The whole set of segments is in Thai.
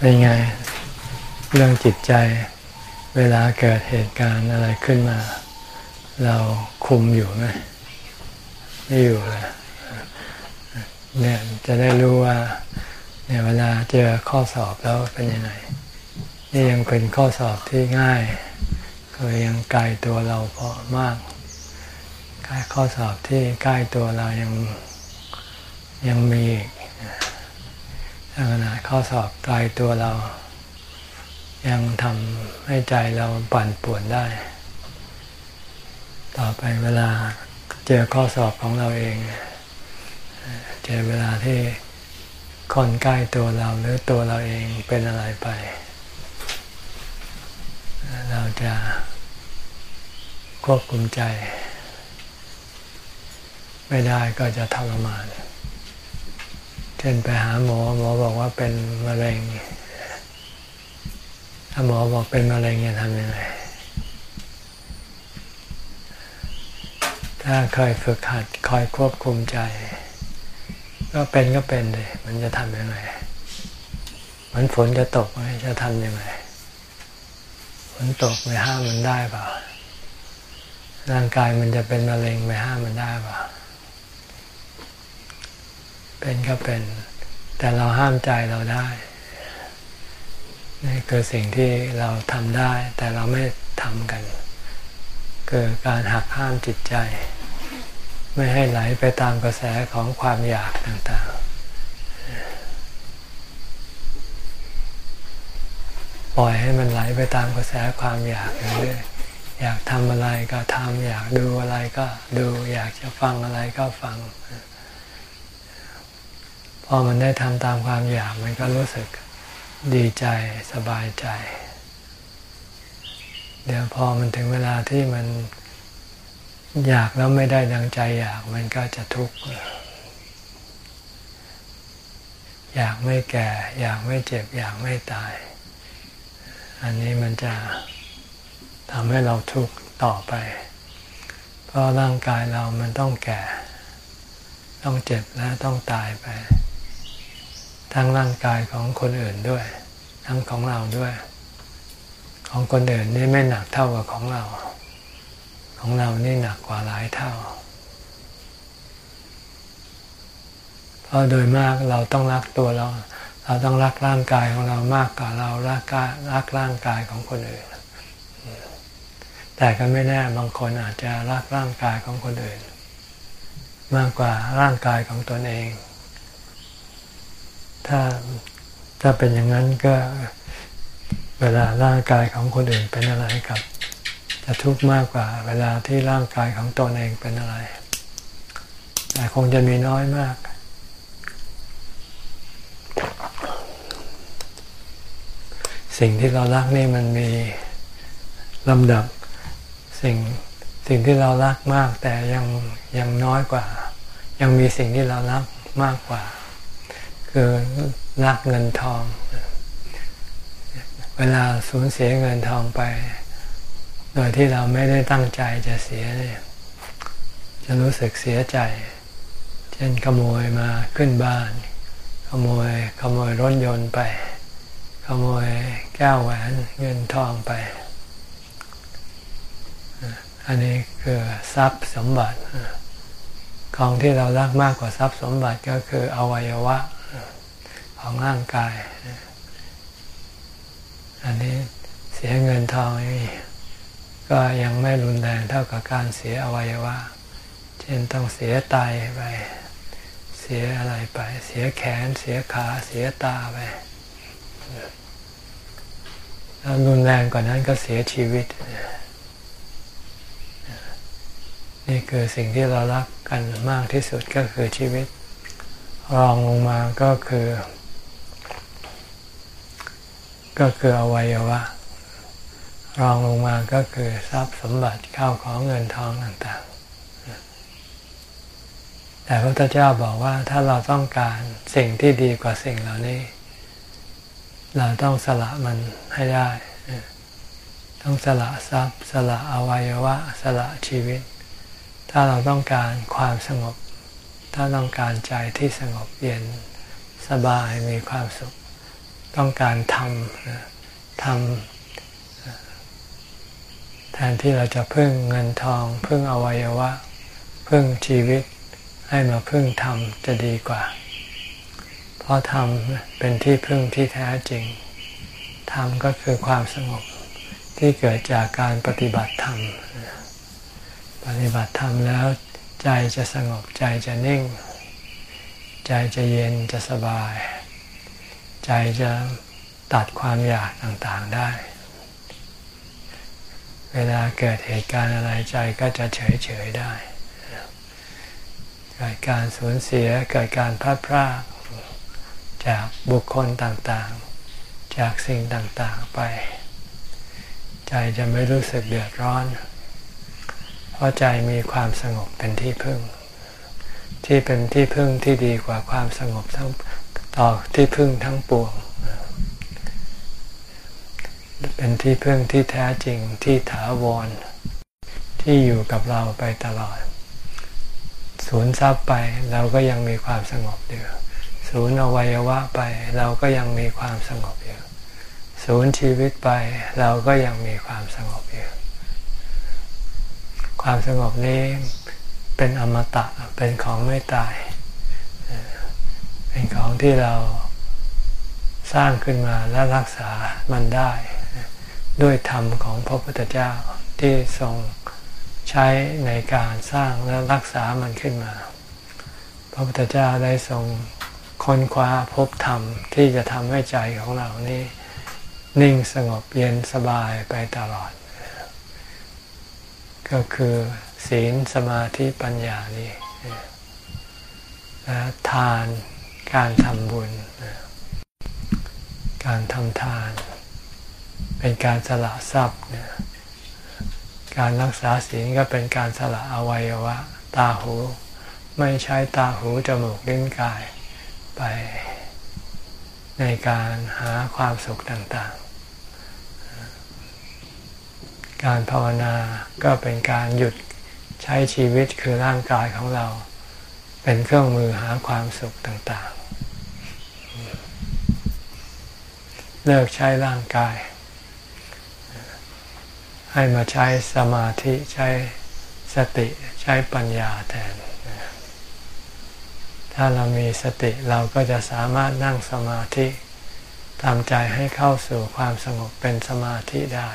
เป็นไง เรื่องจิตใจ เวลาเกิดเหตุการณ์อะไรขึ้นมา เราคุมอยู่ไหมไม่อยู่เลยเนี่ยจะได้รู้ว่าเนี่ยเวลาเจอข้อสอบแล้วเป็นยังไงนี่ยังเป็นข้อสอบที่ง่ายก็ยังไกลตัวเราพอมากข้อสอบที่ใกล้ตัวเรายังยังมีอีก นาดข้อสอบไกลตัวเรา ยังทำให้ใจเราปั่นป่วนได้ ต่อไปเวลาเจอข้อสอบของเราเอง เจอเวลาที่คนใกล้ตัวเราหรือตัวเราเองเป็นอะไรไป เราจะควบคุมใจ ไม่ได้ก็จะทรมาน ช่นไปหาหมอหมอบอกว่าเป็นมะเร็ง ถ้าหมอบอกเป็นมะเร็งจะทำยังไง ถ้าเคยฝึกหัดคอยควบคุมใจ ก็เป็นก็เป็นเลยมันจะทำยังไงมันฝนจะตกไหมจะทำยังไงฝนตกไปห้ามมันได้เปล่าร่างกายมันจะเป็นมะเร็งไปห้ามมันได้เปล่า เป็นก็เป็น แต่เราห้ามใจเราได้นี่คือสิ่งที่เราทำได้ แต่เราไม่ทำกันเกิดการหักห้ามจิตใจ ไม่ให้ไหลไปตามกระแสของความอยากต่างๆ ปล่อยให้มันไหลไปตามกระแสความอยากเรื่อยอยากทำอะไรก็ทำอยากดูอะไรก็ดู อยากจะฟังอะไรก็ฟัง พอมันได้ทำตามความอยากมันก็รู้สึกดีใจสบายใจ เดี๋ยวพอมันถึงเวลาที่มันอยากแล้วไม่ได้ดังใจอยากมันก็จะทุกข์อยากไม่แก่ อยากไม่เจ็บ อยากไม่ตาย อันนี้มันจะทำให้เราทุกข์ต่อไป เพราะร่างกายเรามันต้องแก่ ต้องเจ็บและต้องตายไป ทั้งร่างกายของคนอื่นด้วย ทั้งของเราด้วย ของคนอื่นนี่ไม่หนักเท่ากับของเรา ของเรานี่หนักกว่าหลายเท่าเพราะโดยมากเราต้องรักตัวเรา เราต้องรักร่างกายของเรามากกว่าเรารักรักร่างกายของคนอื่น แต่ก็ไม่แน่บางคนอาจจะรักร่างกายของคนอื่น มากกว่าร่างกายของตนเอง ถ้าถ้าเป็นอย่างนั้นก็เวลาร่างกายของคนอื่นเป็นอะไรกับ จะทุกข์มากกว่า เวลาที่ร่างกายของตนเองเป็นอะไร แต่คงจะมีน้อยมาก สิ่งที่เรารักนี่มันมีลำดับสิ่งสิ่งที่เรารักมากแต่ยังยังน้อยกว่า ยังมีสิ่งที่เรารักมากกว่า คือรักเงินทอง เวลาสูญเสียเงินทองไป โดยที่เราไม่ได้ตั้งใจจะเสียเนี่ยจะรู้สึกเสียใจ เช่นขโมยมาขึ้นบ้าน ขโมยขโมยรถยนต์ไป ขโมยแก้วแหวนเงินทองไป อันนี้คือทรัพย์สมบัติของที่เรารักมากกว่าทรัพย์สมบัติก็คืออวัยวะ ของร่างกาย อันนี้เสียเงินทองนี่ก็ยังไม่รุนแรงเท่ากับการเสียอวัยวะ เช่นต้องเสียไตไป เสียอะไรไป เสียแขน เสียขา เสียตาไปแล้วรุนแรงกว่านั้นก็เสียชีวิต นี่คือสิ่งที่เรารักกันมากที่สุดก็คือชีวิต รองลงมาก็คือ ก็คืออวัยวะ รองลงมาก็คือทรัพย์สมบัติข้าวของเงินทองต่างๆ แต่พระพุทธเจ้าบอกว่าถ้าเราต้องการสิ่งที่ดีกว่าสิ่งเหล่านี้ เราต้องสละมันให้ได้ ต้องสละทรัพย์ สละอวัยวะ สละชีวิต ถ้าเราต้องการความสงบ ถ้าต้องการใจที่สงบเย็นสบายมีความสุข ต้องการทำทำแทนที่เราจะพึ่งเงินทอง พึ่งอวัยวะ พึ่งชีวิตให้มาพึ่งธรรมจะดีกว่า เพราะธรรมเป็นที่พึ่งที่แท้จริง ธรรมก็คือความสงบที่เกิดจากการปฏิบัติธรรม ปฏิบัติธรรมแล้วใจจะสงบใจจะนิ่ง ใจจะเย็นจะสบาย ใจจะตัดความอยากต่างๆได้ เวลาเกิดเหตุการณ์อะไรใจก็จะเฉยๆได้เกิดการสูญเสียเกิดการพลาดพลาดจากบุคคลต่างๆ จากสิ่งต่างๆไป ใจจะไม่รู้สึกเดือดร้อน เพราะใจมีความสงบเป็นที่พึ่ง ที่เป็นที่พึ่งที่ดีกว่าความสงบทั้ง ต่อที่พึ่งทั้งปวง เป็นที่พึ่งที่แท้จริงที่ถาวร ที่อยู่กับเราไปตลอด สูญทรัพย์ไปเราก็ยังมีความสงบอยู่สูญอวัยวะไปเราก็ยังมีความสงบอยู่สูญชีวิตไปเราก็ยังมีความสงบอยู่ความสงบนี้เป็นอมตะเป็นของไม่ตาย เป็นของที่เราสร้างขึ้นมาและรักษามันได้ ด้วยธรรมของพระพุทธเจ้าที่ทรงใช้ในการสร้างและรักษามันขึ้นมา พระพุทธเจ้าได้ทรงค้นคว้าพบธรรมที่จะทำให้ใจของเรานี่นิ่งสงบเย็นสบายไปตลอด ก็คือศีลสมาธิปัญญานี่และทาน การทำบุญ การทำทาน เป็นการสละทรัพย์ การรักษาศีลก็เป็นการสละอวัยวะ ตาหู ไม่ใช้ตาหูจมูกลิ้นกายไปในการหาความสุขต่างๆ การภาวนาก็เป็นการหยุดใช้ชีวิตคือร่างกายของเรา เป็นเครื่องมือหาความสุขต่างๆ เลิกใช้ร่างกาย ให้มาใช้สมาธิใช้สติใช้ปัญญาแทน ถ้าเรามีสติเราก็จะสามารถนั่งสมาธิทำใจให้เข้าสู่ความสงบเป็นสมาธิได้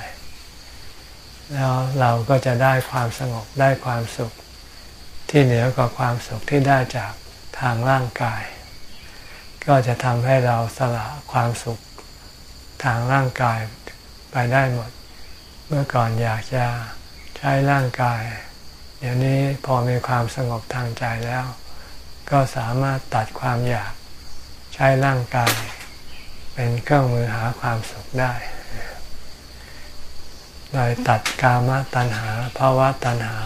แล้วเราก็จะได้ความสงบได้ความสุข ที่เหนือกว่าความสุขที่ได้จากทางร่างกาย ก็จะทำให้เราสละความสุข ทางร่างกายไปได้หมด เมื่อก่อนอยากจะใช้ร่างกาย เดี๋ยวนี้พอมีความสงบทางใจแล้ว ก็สามารถตัดความอยากใช้ร่างกาย เป็นเครื่องมือหาความสุขได้โดยตัดกามตัณหาภาวะตัณหา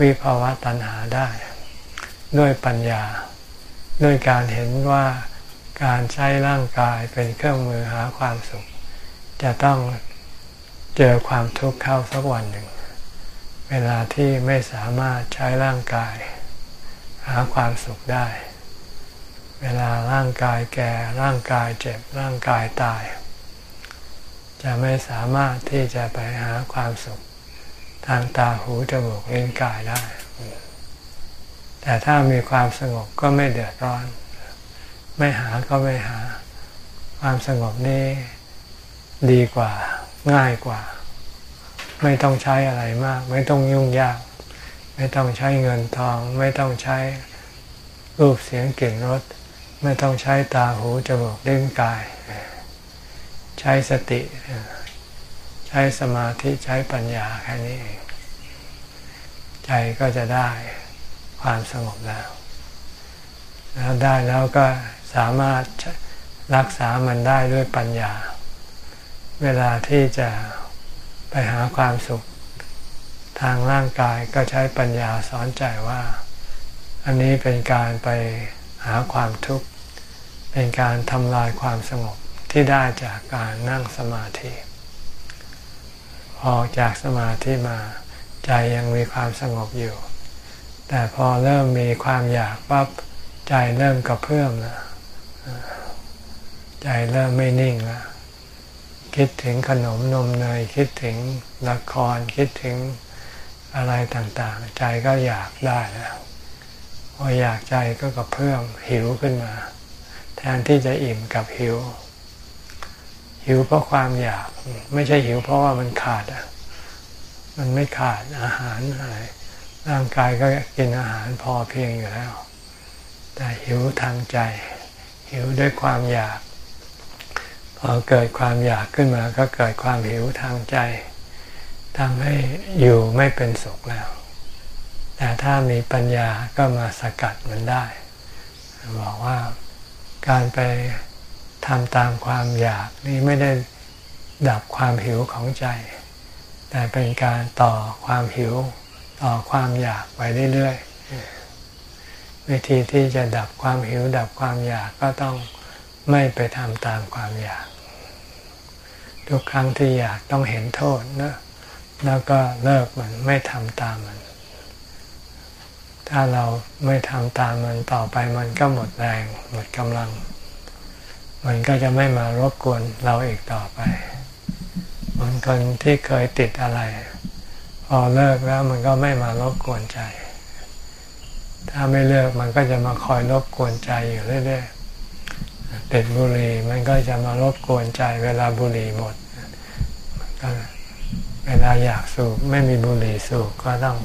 วิภาวะตัณหาได้ ด้วยปัญญา ด้วยการเห็นว่า การใช้ร่างกายเป็นเครื่องมือหาความสุข จะต้องเจอความทุกข์เข้าสักวันหนึ่ง เวลาที่ไม่สามารถใช้ร่างกาย หาความสุขได้ เวลาร่างกายแก่ร่างกายเจ็บร่างกายตาย จะไม่สามารถที่จะไปหาความสุข ทางตาหูจมูกลิ้นกายได้ แต่ถ้ามีความสงบก็ไม่เดือดร้อน ไม่หาก็ไม่หา ความสงบนี้ดีกว่า ง่ายกว่า ไม่ต้องใช้อะไรมาก ไม่ต้องยุ่งยาก ไม่ต้องใช้เงินทอง ไม่ต้องใช้รูปเสียงกลิ่นรสไม่ต้องใช้ตาหูจมูกเลิ้นกาย ใช้สติ ใช้สมาธิใช้ปัญญาแค่นี้เองใจก็จะได้ความสงบแล้ว แล้วได้แล้วก็ สามารถรักษามันได้ด้วยปัญญา เวลาที่จะไปหาความสุข ทางร่างกายก็ใช้ปัญญาสอนใจว่า อันนี้เป็นการไปหาความทุกข์ เป็นการทำลายความสงบที่ได้จากการนั่งสมาธิออกจากสมาธิมาใจยังมีความสงบอยู่ แต่พอเริ่มมีความอยากปั๊บใจเริ่มกระเพื่อมนะ ใจเริ่มไม่นิ่งแล้วคิดถึงขนมนมเนยคิดถึงละครคิดถึงอะไรต่างๆ ใจก็อยากได้แล้วพออยากใจก็กระเพื่อมหิวขึ้นมา แทนที่จะอิ่มกับหิว หิวเพราะความอยาก ไม่ใช่หิวเพราะว่ามันขาดอะ มันไม่ขาดอาหารอะไรร่างกายก็กินอาหารพอเพียงอยู่แล้ว แต่หิวทางใจ หิวด้วยความอยาก พอเกิดความอยากขึ้นมาก็เกิดความหิวทางใจทำให้อยู่ไม่เป็นสุขแล้ว แต่ถ้ามีปัญญาก็มาสกัดมันได้ บอกว่าการไปทำตามความอยากนี่ไม่ได้ดับความหิวของใจ แต่เป็นการต่อความหิวต่อความอยากไปเรื่อยๆ วิธีที่จะดับความหิวดับความอยากก็ต้องไม่ไปทำตามความอยาก ทุกครั้งที่อยากต้องเห็นโทษนะแล้วก็เลิกมันไม่ทำตามมัน ถ้าเราไม่ทำตามมันต่อไปมันก็หมดแรงหมดกำลัง มันก็จะไม่มารบกวนเราอีกต่อไปเหมือนคนที่เคยติดอะไร พอเลิกแล้วมันก็ไม่มารบกวนใจ ถ้าไม่เลิกมันก็จะมาคอยรบกวนใจอยู่เรื่อยๆติดบุหรี่มันก็จะมารบกวนใจ เวลาบุหรี่หมดก็เวลาอยากสูบไม่มีบุหรี่สูบก็ต้อง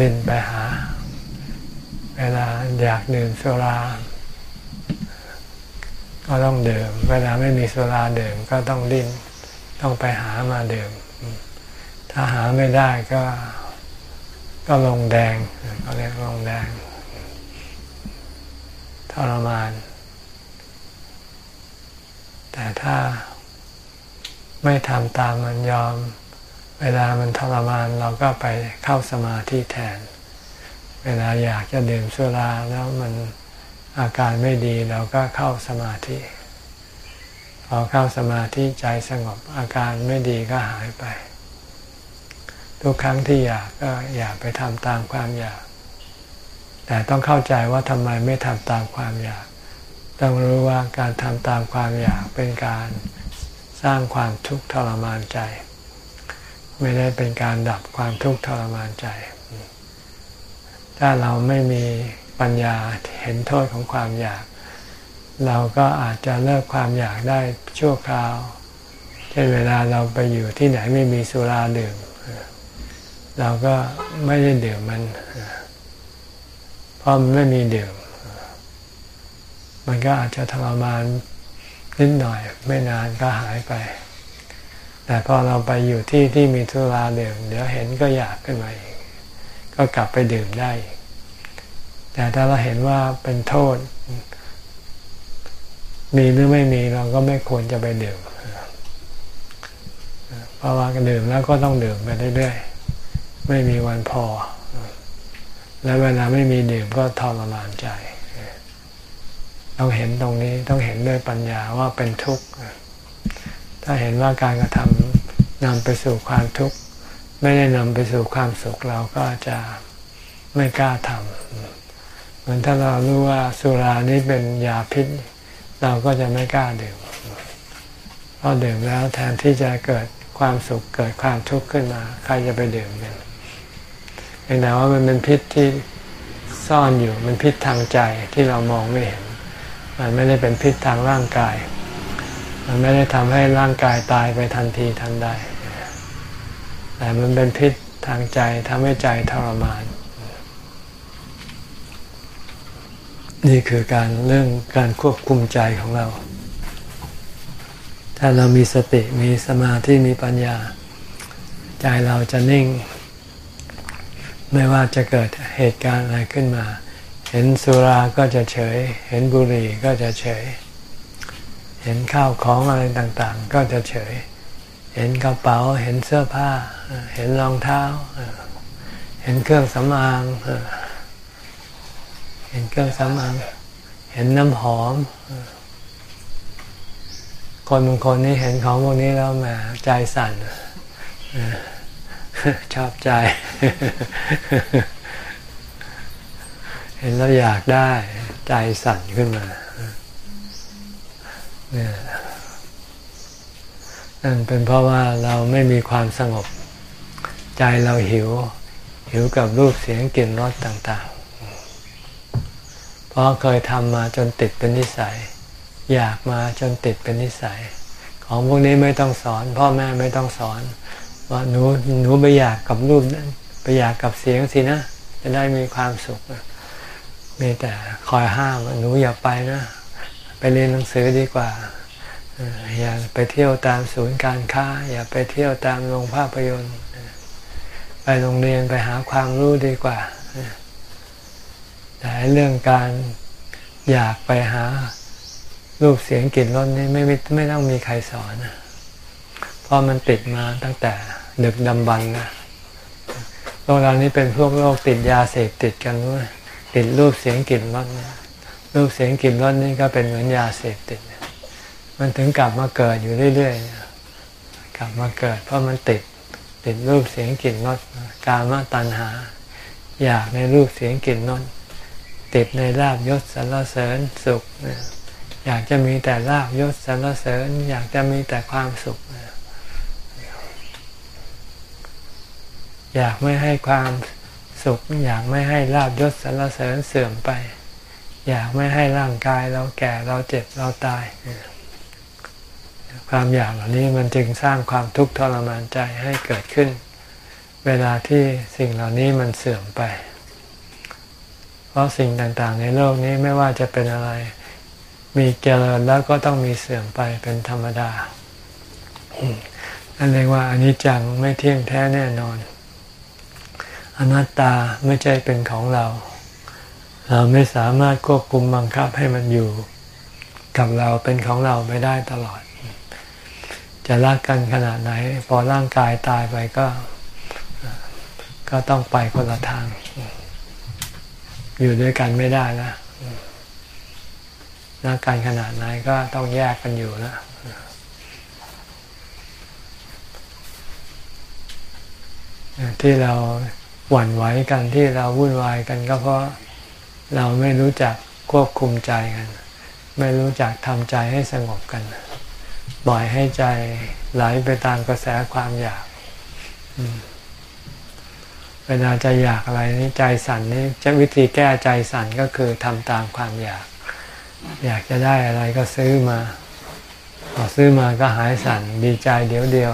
ดินไปหา เวลาอยากดื่มสุราก็ต้องดื่ม เวลาไม่มีสุราดื่มก็ต้องดิ้นต้องไปหามาดื่ม ถ้าหาไม่ได้ก็ ก็ลงแดงก็เรียกลงแดงทรมาน แต่ถ้าไม่ทำตามมันยอม เวลามันทรมานเราก็ไปเข้าสมาธิแทน เวลาอยากจะดื่มสุราแล้วมันอาการไม่ดีเราก็เข้าสมาธิ พอเข้าสมาธิใจสงบอาการไม่ดีก็หายไป ทุกครั้งที่อยากก็อยากไปทำตามความอยาก แต่ต้องเข้าใจว่าทำไมไม่ทำตามความอยาก ต้องรู้ว่าการทำตามความอยากเป็นการสร้างความทุกข์ทรมานใจ ไม่ได้เป็นการดับความทุกข์ทรมานใจ ถ้าเราไม่มีปัญญาเห็นโทษของความอยาก เราก็อาจจะเลิกความอยากได้ชั่วคราว เช่นเวลาเราไปอยู่ที่ไหนไม่มีสุราดื่ม เราก็ไม่ได้ดื่มมันเพราะมันไม่มีดื่ม มันก็อาจจะทรมานนิดหน่อย ไม่นานก็หายไป แต่พอเราไปอยู่ที่ที่มีทุราดื่ม เดี๋ยวเห็นก็อยากขึ้นมาอีก ก็กลับไปดื่มได้ แต่ถ้าเราเห็นว่าเป็นโทษ มีหรือไม่มีเราก็ไม่ควรจะไปดื่ม เพราะว่าดื่มแล้วก็ต้องดื่มไปเรื่อยๆ ไม่มีวันพอ แล้วเวลาไม่มีดื่มก็ทรมานใจ ต้องเห็นตรงนี้ต้องเห็นด้วยปัญญาว่าเป็นทุกข์ ถ้าเห็นว่าการกระทำนำไปสู่ความทุกข์ไม่ได้นำไปสู่ความสุขเราก็จะไม่กล้าทำเหมือนถ้าเรารู้ว่าสุรานี้เป็นยาพิษ เราก็จะไม่กล้าดื่มเพราะดื่มแล้วแทนที่จะเกิดความสุขเกิดความทุกข์ขึ้นมา ใครจะไปดื่มกัน พียงแต่ว่ามันเป็นพิษที่ซ่อนอยู่มันพิษทางใจที่เรามองไม่เห็น มันไม่ได้เป็นพิษทางร่างกาย มันไม่ได้ทำให้ร่างกายตายไปทันทีทันใดแต่มันเป็นพิษทางใจทำให้ใจทรมาน นี่คือการเรื่องการควบคุมใจของเรา ถ้าเรามีสติมีสมาธิมีปัญญา ใจเราจะนิ่ง ไม่ว่าจะเกิดเหตุการณ์อะไรขึ้นมา เห็นสุราก็จะเฉย เห็นบุหรี่ก็จะเฉย เห็นข้าวของอะไรต่างๆ ก็จะเฉย เห็นกระเป๋า เห็นเสื้อผ้า เห็นรองเท้า เห็นเครื่องสำอาง เห็นเครื่องสำอาง เห็นน้ำหอม คนบางคนนี่เห็นของพวกนี้แล้วแหมใจสั่น ชอบใจ เห็นแล้วอยากได้ใจสั่นขึ้นมาเนี่ยนั่นเป็นเพราะว่าเราไม่มีความสงบ ใจเราหิว หิวกับรูปเสียงกลิ่นรสต่างๆ เพราะเคยทำมาจนติดเป็นนิสัย อยากมาจนติดเป็นนิสัย ของพวกนี้ไม่ต้องสอน พ่อแม่ไม่ต้องสอน ว่าหนูหนูไปอยากกับรูปนั้นไปอยากกับเสียงสินะ จะได้มีความสุขมีแต่คอยห้ามหนูอย่าไปนะไปเรียนหนังสือดีกว่าอย่าไปเที่ยวตามศูนย์การค้า อย่าไปเที่ยวตามโรงภาพยนตร์ ไปโรงเรียนไปหาความรู้ดีกว่าแต่เรื่องการอยากไปหารูปเสียงกลิ่นรสนี่ไม่ไม่ต้องมีใครสอนเพราะมันติดมาตั้งแต่ ดึกดำบรรนะโลกเรานี้เป็นพวกโรคติดยาเสพติดกันด้วยติดรูปเสียงกลิ่นรสรูปเสียงกลิ่นรสนี่ก็เป็นเหมือนยาเสพติด มันถึงกลับมาเกิดอยู่เรื่อยๆกลับมาเกิด เพราะมันติดติดรูปเสียงกลิ่นรสกามาตัณหา อยากในรูปเสียงกลิ่นรสติดในลาบยศสรรเสริญสุข อยากจะมีแต่ลาบยศสรรเสริญ อยากจะมีแต่ความสุข อยากไม่ให้ความสุข อยากไม่ให้ลาบยศสรรเสริญเสื่อมไป อยากไม่ให้ร่างกายเราแก่เราเจ็บเราตาย ความอยากเหล่านี้มันจึงสร้างความทุกข์ทรมานใจให้เกิดขึ้น เวลาที่สิ่งเหล่านี้มันเสื่อมไป เพราะสิ่งต่างๆ ในโลกนี้ไม่ว่าจะเป็นอะไร มีเจริญแล้วก็ต้องมีเสื่อมไปเป็นธรรมดาอันเรียกว่าอนิจจังไม่เที่ยงแท้แน่นอน อนัตตาไม่ใช่เป็นของเรา เราไม่สามารถควบคุมบังคับให้มันอยู่กับเราเป็นของเราไม่ได้ตลอด จะรักกันขนาดไหน พอร่างกายตายไปก็ ก็ต้องไปคนละทาง อยู่ด้วยกันไม่ได้แล้วรักกันขนาดไหนก็ต้องแยกกันอยู่แล้วที่เรา หวั่นไหวกันที่เราวุ่นวายกันก็เพราะเราไม่รู้จักควบคุมใจกัน ไม่รู้จักทำใจให้สงบกัน ปล่อยให้ใจไหลไปตามกระแสความอยาก เวลาใจอยากอะไรนี่ใจสั่นนี่จะวิธีแก้ใจสั่นก็คือทำตามความอยาก อยากจะได้อะไรก็ซื้อมาพอซื้อมาก็หายสั่นดีใจเดี๋ยวเดียว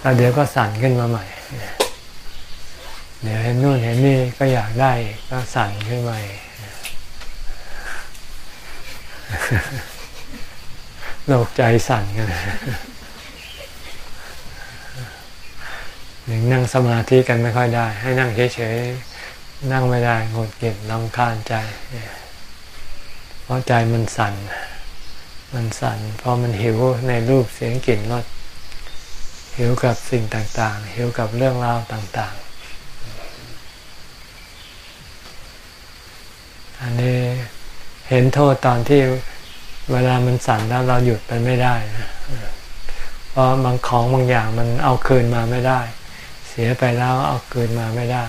แล้วเดี๋ยวก็สั่นขึ้นมาใหม่ เดี๋ยวเห็นนู่นเห็นนี่ก็อยากได้ก็สั่นขึ้นมาโลกใจสั่นกันหนึ่งนั่งสมาธิกันไม่ค่อยได้ ให้นั่งเฉยๆ นั่งไม่ได้งดเก็บลำคาญใจ เพราะใจมันสั่น มันสั่นเพราะมันหิวในรูปเสียงกลิ่นรสหิวกับสิ่งต่างๆ หิวกับเรื่องราวต่าง อันนี้เห็นโทษตอนที่เวลามันสั่นแล้วเราหยุดไปไม่ได้นะเพราะบางของบางอย่างมันเอาคืนมาไม่ได้ เสียไปแล้วเอาคืนมาไม่ได้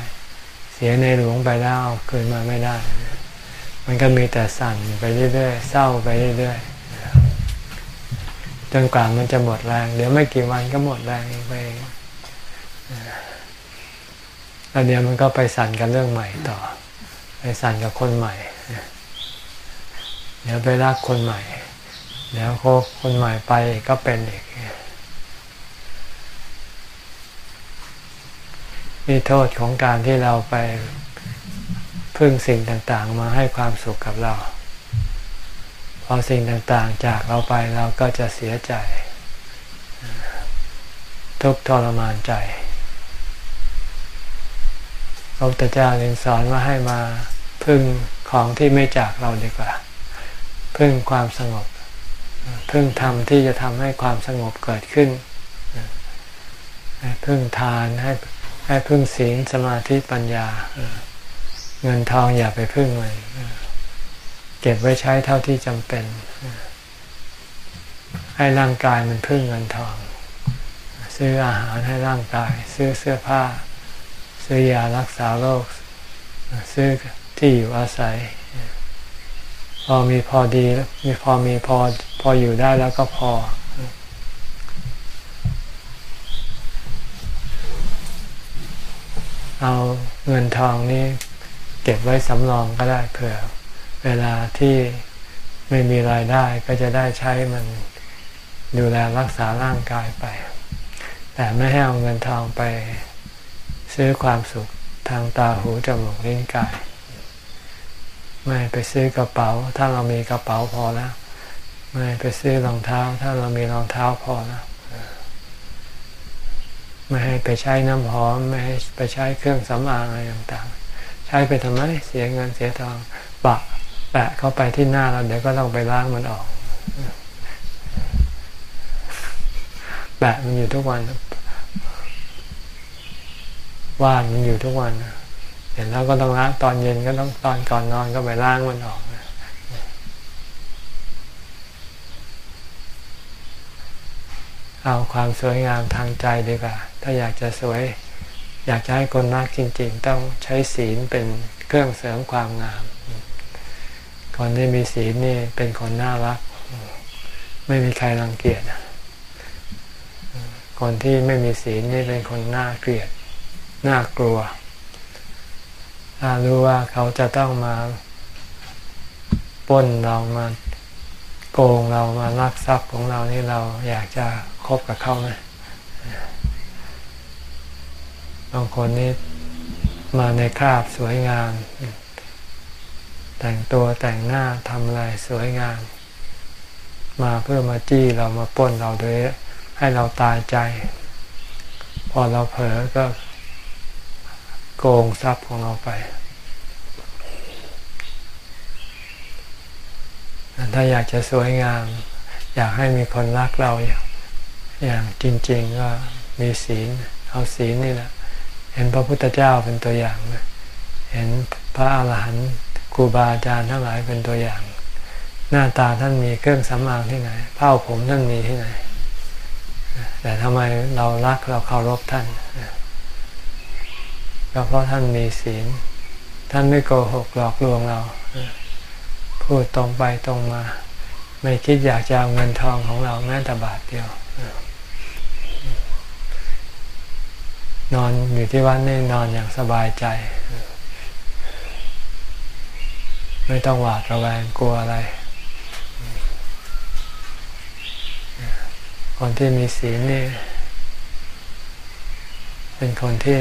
เสียในหลวงไปแล้วเอาคืนมาไม่ได้ มันก็มีแต่สั่นไปเรื่อยๆเศร้าไปเรื่อยๆจนกว่ามันจะหมดแรง เดี๋ยวไม่กี่วันก็หมดแรงไปแล้วเดี๋ยวมันก็ไปสั่นกันเรื่องใหม่ต่อ สั่นกับคนใหม่ เดี๋ยวไปรักคนใหม่ เดี๋ยวคนใหม่ไปก็เป็นอีกนี่โทษของการที่เราไปพึ่งสิ่งต่างๆ มาให้ความสุขกับเรา พอสิ่งต่างๆ จากเราไปเราก็จะเสียใจ ทุกทรมานใจพระพุทธเจ้าเรียนสอนว่าให้มา พึ่งของที่ไม่จากเราดีกว่า พึ่งความสงบ พึ่งธรรมที่จะทำให้ความสงบเกิดขึ้นพึ่งทานให้ให้พึ่งศีลสมาธิปัญญา เงินทองอย่าไปพึ่งมันเก็บไว้ใช้เท่าที่จำเป็น ให้ร่างกายมันพึ่งเงินทอง ซื้ออาหารให้ร่างกาย ซื้อเสื้อผ้า ซื้อยารักษาโรคซื้อ ที่อยู่อาศัย พอมีพอดี มีพอมีพอพอออยู่ได้แล้วก็พอ เอาเงินทองนี้เก็บไว้สำรองก็ได้เผื่อ เวลาที่ไม่มีรายได้ก็จะได้ใช้มันดูแลรักษาร่างกายไป แต่ไม่ให้เอาเงินทองไปซื้อความสุขทางตาหูจมูกลิ้นกาย ไม่ไปซื้อกระเป๋า ถ้าเรามีกระเป๋าพอแล้ว ไม่ไปซื้อรองเท้า ถ้าเรามีรองเท้าพอแล้วไม่ให้ไปใช้น้ำหอม ไม่ให้ไปใช้เครื่องสำอางอะไรต่างๆ ใช้ไปทำไมเสียเงินเสียทองปะแปะเข้าไปที่หน้าเราเดี๋ยวก็ต้องไปล้างมันออกแปะมันอยู่ทุกวันวาดมันอยู่ทุกวัน เห็นแล้วก็ต้องล้างตอนเย็นก็ต้องตอนก่อนนอนก็ไปล้างมันออกเอาความสวยงามทางใจดีกว่า ถ้าอยากจะสวย อยากจะให้คนรักจริง ๆ ต้องใช้ศีลเป็นเครื่องเสริมความงาม คนที่มีศีลนี่เป็นคนน่ารัก ไม่มีใครรังเกียจคนที่ไม่มีศีลนี่เป็นคนน่าเกลียด น่ากลัว รู้ว่าเขาจะต้องมาป้นเรามาโกงเรามาลักทรัพย์ของเรานี่เราอยากจะคบกับเขาไหมบางคนนี่มาในคราบสวยงาม แต่งตัวแต่งหน้าทำอะไรสวยงาม มาเพื่อมาจี้เรามาป้นเราโดยให้เราตายใจ พอเราเผลอก็ กงทรัพย์ของเราไป ถ้าอยากจะสวยงาม อยากให้มีคนรักเราอย่างอย่างจริง ๆ ก็มีศีล เอาศีลนี่แหละ เห็นพระพุทธเจ้าเป็นตัวอย่าง เห็นพระอาหารหันต์ครูบาอาจารย์ทั้งหลายเป็นตัวอย่าง หน้าตาท่านมีเครื่องสำอางที่ไหนเผ้าผมท่านมีที่ไหน แต่ทำไมเรารักเราเคารพท่าน ก็เพราะท่านมีศีล ท่านไม่โกหกหลอกลวงเรา พูดตรงไปตรงมา ไม่คิดอยากจะเอาเงินทองของเราแม้แต่บาทเดียว นอนอยู่ที่วัดนี่นอนอย่างสบายใจ ไม่ต้องหวาดระแวงกลัวอะไร คนที่มีศีลนี่ เป็นคนที่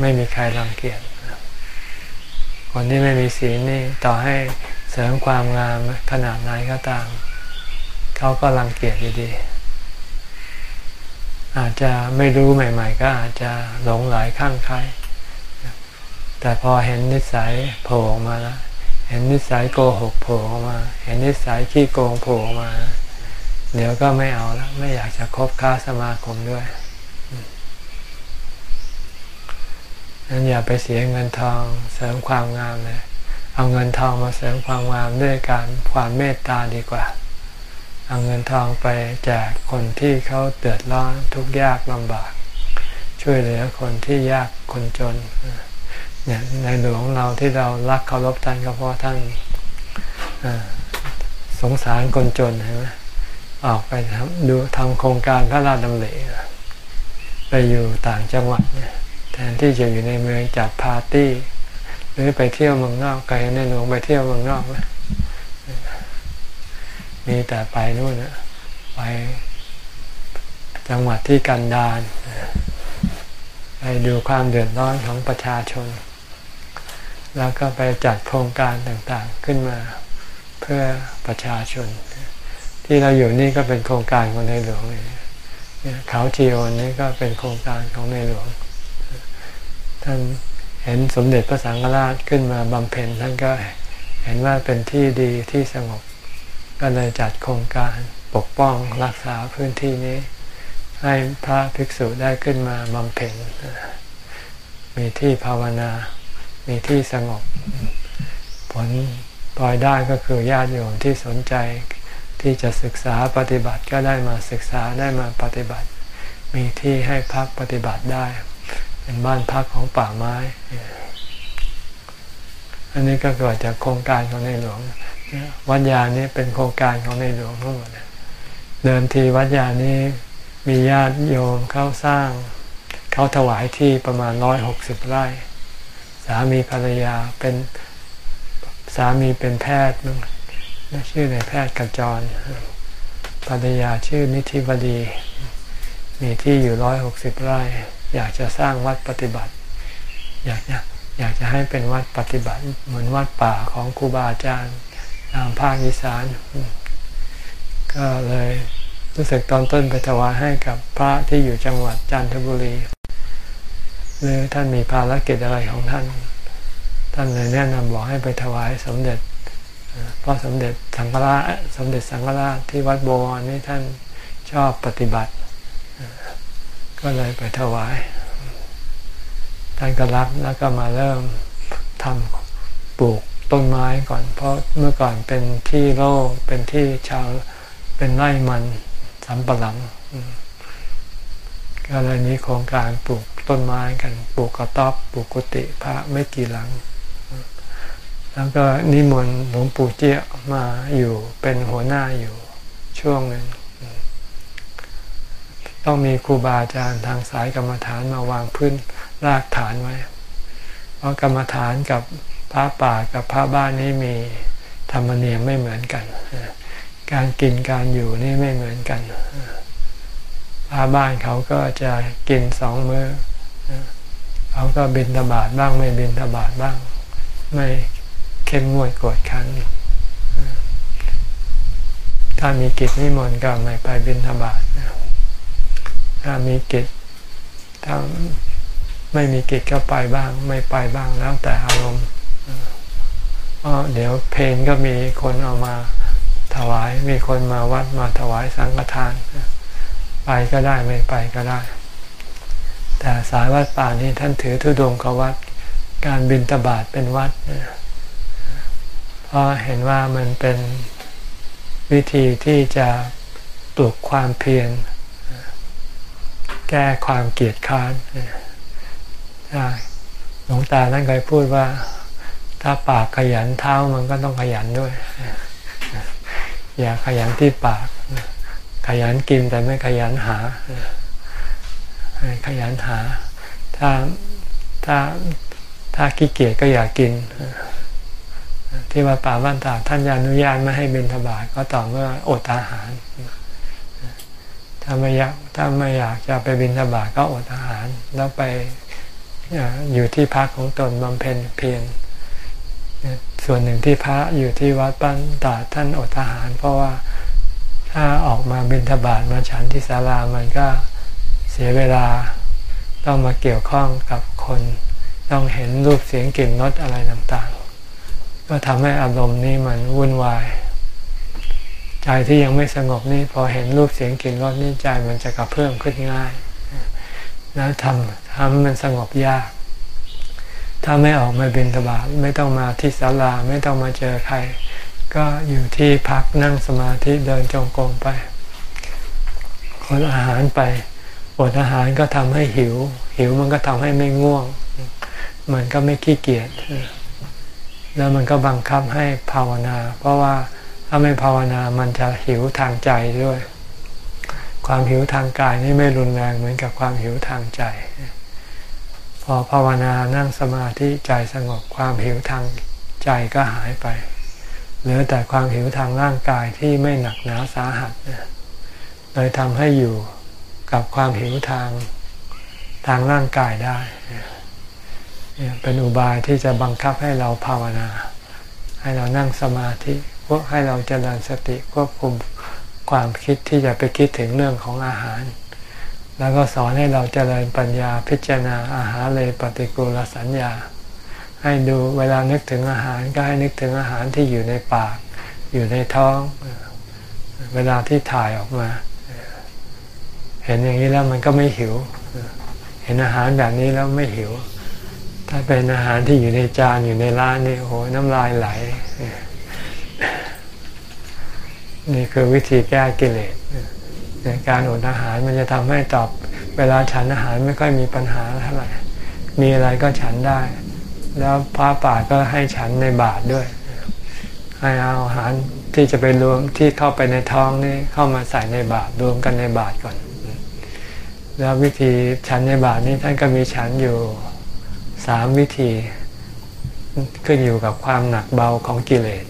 ไม่มีใครรังเกียจคนที่ไม่มีศีลนี่ต่อให้เสริมความงามขนาดไหนก็ตาม เขาก็รังเกียจอยู่ดี อาจจะไม่รู้ใหม่ ๆ ก็อาจจะหลงไหลข้างใคร แต่พอเห็นนิสัยโผล่มาแล้วเห็นนิสัยโกหกโผล่มา เห็นนิสัยขี้โกงโผล่มา เดี๋ยวก็ไม่เอาแล้วไม่อยากจะคบค้าสมาคมด้วย นั้นอย่าไปเสียเงินทองเสริมความงามเลยเอาเงินทองมาเสริมความงามด้วยการความเมตตาดีกว่า เอาเงินทองไปแจกคนที่เขาเดือดร้อนทุกข์ยากลำบาก ช่วยเหลือคนที่ยากคนจนเนี่ยในหลวงเราที่เรารักเคารพท่านก็เพราะท่านสงสารคนจนใช่ไหมออกไปทำดูทำโครงการพระราชดำริไปอยู่ต่างจังหวัดเนี่ย แทนที่จะอยู่ในเมืองจัดปาร์ตี้ หรือไปเที่ยวเมืองนอกไกลในหลวงไปเที่ยวเมืองนอกไหมมีแต่ไปนู่นนะไปจังหวัดที่กันดารไปดูความเดือดร้อนของประชาชน แล้วก็ไปจัดโครงการต่างๆขึ้นมาเพื่อประชาชน ที่เราอยู่นี่ก็เป็นโครงการของในหลวงเนี่ยเขาจีโอนนี่ก็เป็นโครงการของในหลวง ท่านเห็นสมเด็จพระสังฆราชขึ้นมาบำเพ็ญท่านก็เห็นว่าเป็นที่ดีที่สงบ ก็เลยจัดโครงการปกป้องรักษาพื้นที่นี้ ให้พระภิกษุได้ขึ้นมาบำเพ็ญมีที่ภาวนา มีที่สงบ ผลปล่อยได้ก็คือญาติโยมที่สนใจที่จะศึกษาปฏิบัติก็ได้มาศึกษาได้มาปฏิบัติ มีที่ให้พักปฏิบัติได้ เป็นบ้านพักของป่าไม้ อันนี้ก็เกิดจากโครงการของในหลวง วัดยานี้เป็นโครงการของในหลวงทั้งหมดเดิมทีวัดยานี้มีญาติโยมเข้าสร้าง เขาถวายที่ประมาณร้อยหกสิบไร่ สามีภรรยาเป็นสามีเป็นแพทย์นึงชื่อในแพทย์กระจรภรรยาชื่อนิธิบดี มีที่อยู่ร้อยหกสิบไร่ อยากจะสร้างวัดปฏิบัติ อยากจะอยากจะให้เป็นวัดปฏิบัติ เหมือนวัดป่าของครูบาอาจารย์ตามภาคอีสาน ก็เลยรู้สึกตอนต้นไปถวายให้กับพระที่อยู่จังหวัดจันทบุรี หรือท่านมีภารกิจอะไรของท่าน ท่านเลยแนะนำบอกให้ไปถวายสมเด็จเพราะสมเด็จสังฆราชสมเด็จสังฆราชที่วัดโบวรนี่ท่านชอบปฏิบัติ ก็เลยไปถวาย ท่านก็รับแล้วก็มาเริ่มทำปลูกต้นไม้ก่อน เพราะเมื่อก่อนเป็นที่โล่เป็นที่ชาวเป็นไร่มันสำปะหลัง ก็เลยมีโครงการปลูกต้นไม้กันปลูกกระต๊อบปลูกกุฏิพระไม่กี่หลัง แล้วก็นิมนต์หลวงปู่เจี๊ยมาอยู่เป็นหัวหน้าอยู่ช่วงหนึ่ง ต้องมีครูบาอาจารย์ทางสายกรรมฐานมาวางพื้นรากฐานไว้ เพราะกรรมฐานกับพระป่ากับพระบ้านนี้มีธรรมเนียมไม่เหมือนกัน การกินการอยู่นี่ไม่เหมือนกันพาบ้านเขาก็จะกินสองมือ้อ เขาก็บินทบาทบ้างไม่บินทบาทบ้าง ไม่เข้มงวดกดขันถ้ามีกิจนิมนต์ก็ไม่ไปบินทบาท ถ้ามีกิจถ้าไม่มีกิจก็ไปบ้าง ไม่ไปบ้างแล้วแต่อารมณ์เพราะเดี๋ยวเพลงก็มีคนเอามาถวายมีคนมาวัดมาถวายสังฆทาน ไปก็ได้ไม่ไปก็ได้ แต่สายวัดป่านี้ท่านถือทุดงกวัดการบินตบาทเป็นวัดเพราะเห็นว่ามันเป็นวิธีที่จะปลุกความเพียร แก้ความเกียดค้านหลวงตาท่านเคยพูดว่า ถ้าปากขยันเท้ามันก็ต้องขยันด้วย อย่าขยันที่ปาก ขยันกินแต่ไม่ขยันหา ขยันหา ถ้าถ้าถ้าขี้เกียจก็อย่ากิน ที่วัดป่าบ้านตาท่านยานุญาตไม่ให้บิณฑบาตก็ต่อเมื่ออดอาหาร ถ้าไม่อยากถ้าไม่อยากจะไปบิณฑบาตก็อดอาหาร แล้วไปอยู่ที่พักของตนบำเพ็ญเพียรส่วนหนึ่งที่พระอยู่ที่วัดปันตาท่านอดอาหาร เพราะว่าถ้าออกมาบิณฑบาตมาฉันที่ศาลามันก็เสียเวลาต้องมาเกี่ยวข้องกับคน ต้องเห็นรูปเสียงกลิ่นรสอะไรต่างๆ ก็ทำให้อารมณ์นี้มันวุ่นวาย ใจที่ยังไม่สงบนี่พอเห็นรูปเสียงกลิ่นรสนี่ใจมันจะกระเพื่อมขึ้นง่าย แล้วทำทำมันสงบยาก ถ้าไม่ออกมาบินทบาไม่ต้องมาที่ศาลาไม่ต้องมาเจอใคร ก็อยู่ที่พักนั่งสมาธิเดินจงกรมไปอดอาหารไปอดอาหารก็ทำให้หิว หิวมันก็ทำให้ไม่ง่วง มันก็ไม่ขี้เกียจแล้วมันก็บังคับให้ภาวนา เพราะว่าาไม่ภาวนามันจะหิวทางใจด้วย ความหิวทางกายนี่ไม่รุนแรงเหมือนกับความหิวทางใจ พอภาวนานั่งสมาธิใจสงบความหิวทางใจก็หายไป เหลือแต่ความหิวทางร่างกายที่ไม่หนักหนาสาหัสเลยทำให้อยู่กับความหิวทางทางร่างกายได้เป็นอุบายที่จะบังคับให้เราภาวนา ให้เรานั่งสมาธิ พวกให้เราเจริญสติควบคุมความคิดที่จะไปคิดถึงเรื่องของอาหาร แล้วก็สอนให้เราเจริญปัญญาพิจารณาอาหารเลยปฏิกูลสัญญา ให้ดูเวลานึกถึงอาหารก็ให้นึกถึงอาหารที่อยู่ในปาก อยู่ในท้อง เวลาที่ถ่ายออกมา เห็นอย่างนี้แล้วมันก็ไม่หิว เห็นอาหารแบบนี้แล้วไม่หิว ถ้าเป็นอาหารที่อยู่ในจานอยู่ในร้านนี่โอ้โหน้ำลายไหล นี่คือวิธีแก้กิเลสในการอดอาหารมันจะทำให้ตอบเวลาฉันอาหารไม่ค่อยมีปัญหาเท่าไหร่ มีอะไรก็ฉันได้ แล้วพระป่าก็ให้ฉันในบาทด้วย ให้เอาอาหารที่จะไปรวมที่เข้าไปในท้องนี่เข้ามาใส่ในบาตรรวมกันในบาตรก่อน แล้ววิธีฉันในบาตรนี้ท่านก็มีฉันอยู่สามวิธี ขึ้นอยู่กับความหนักเบาของกิเลส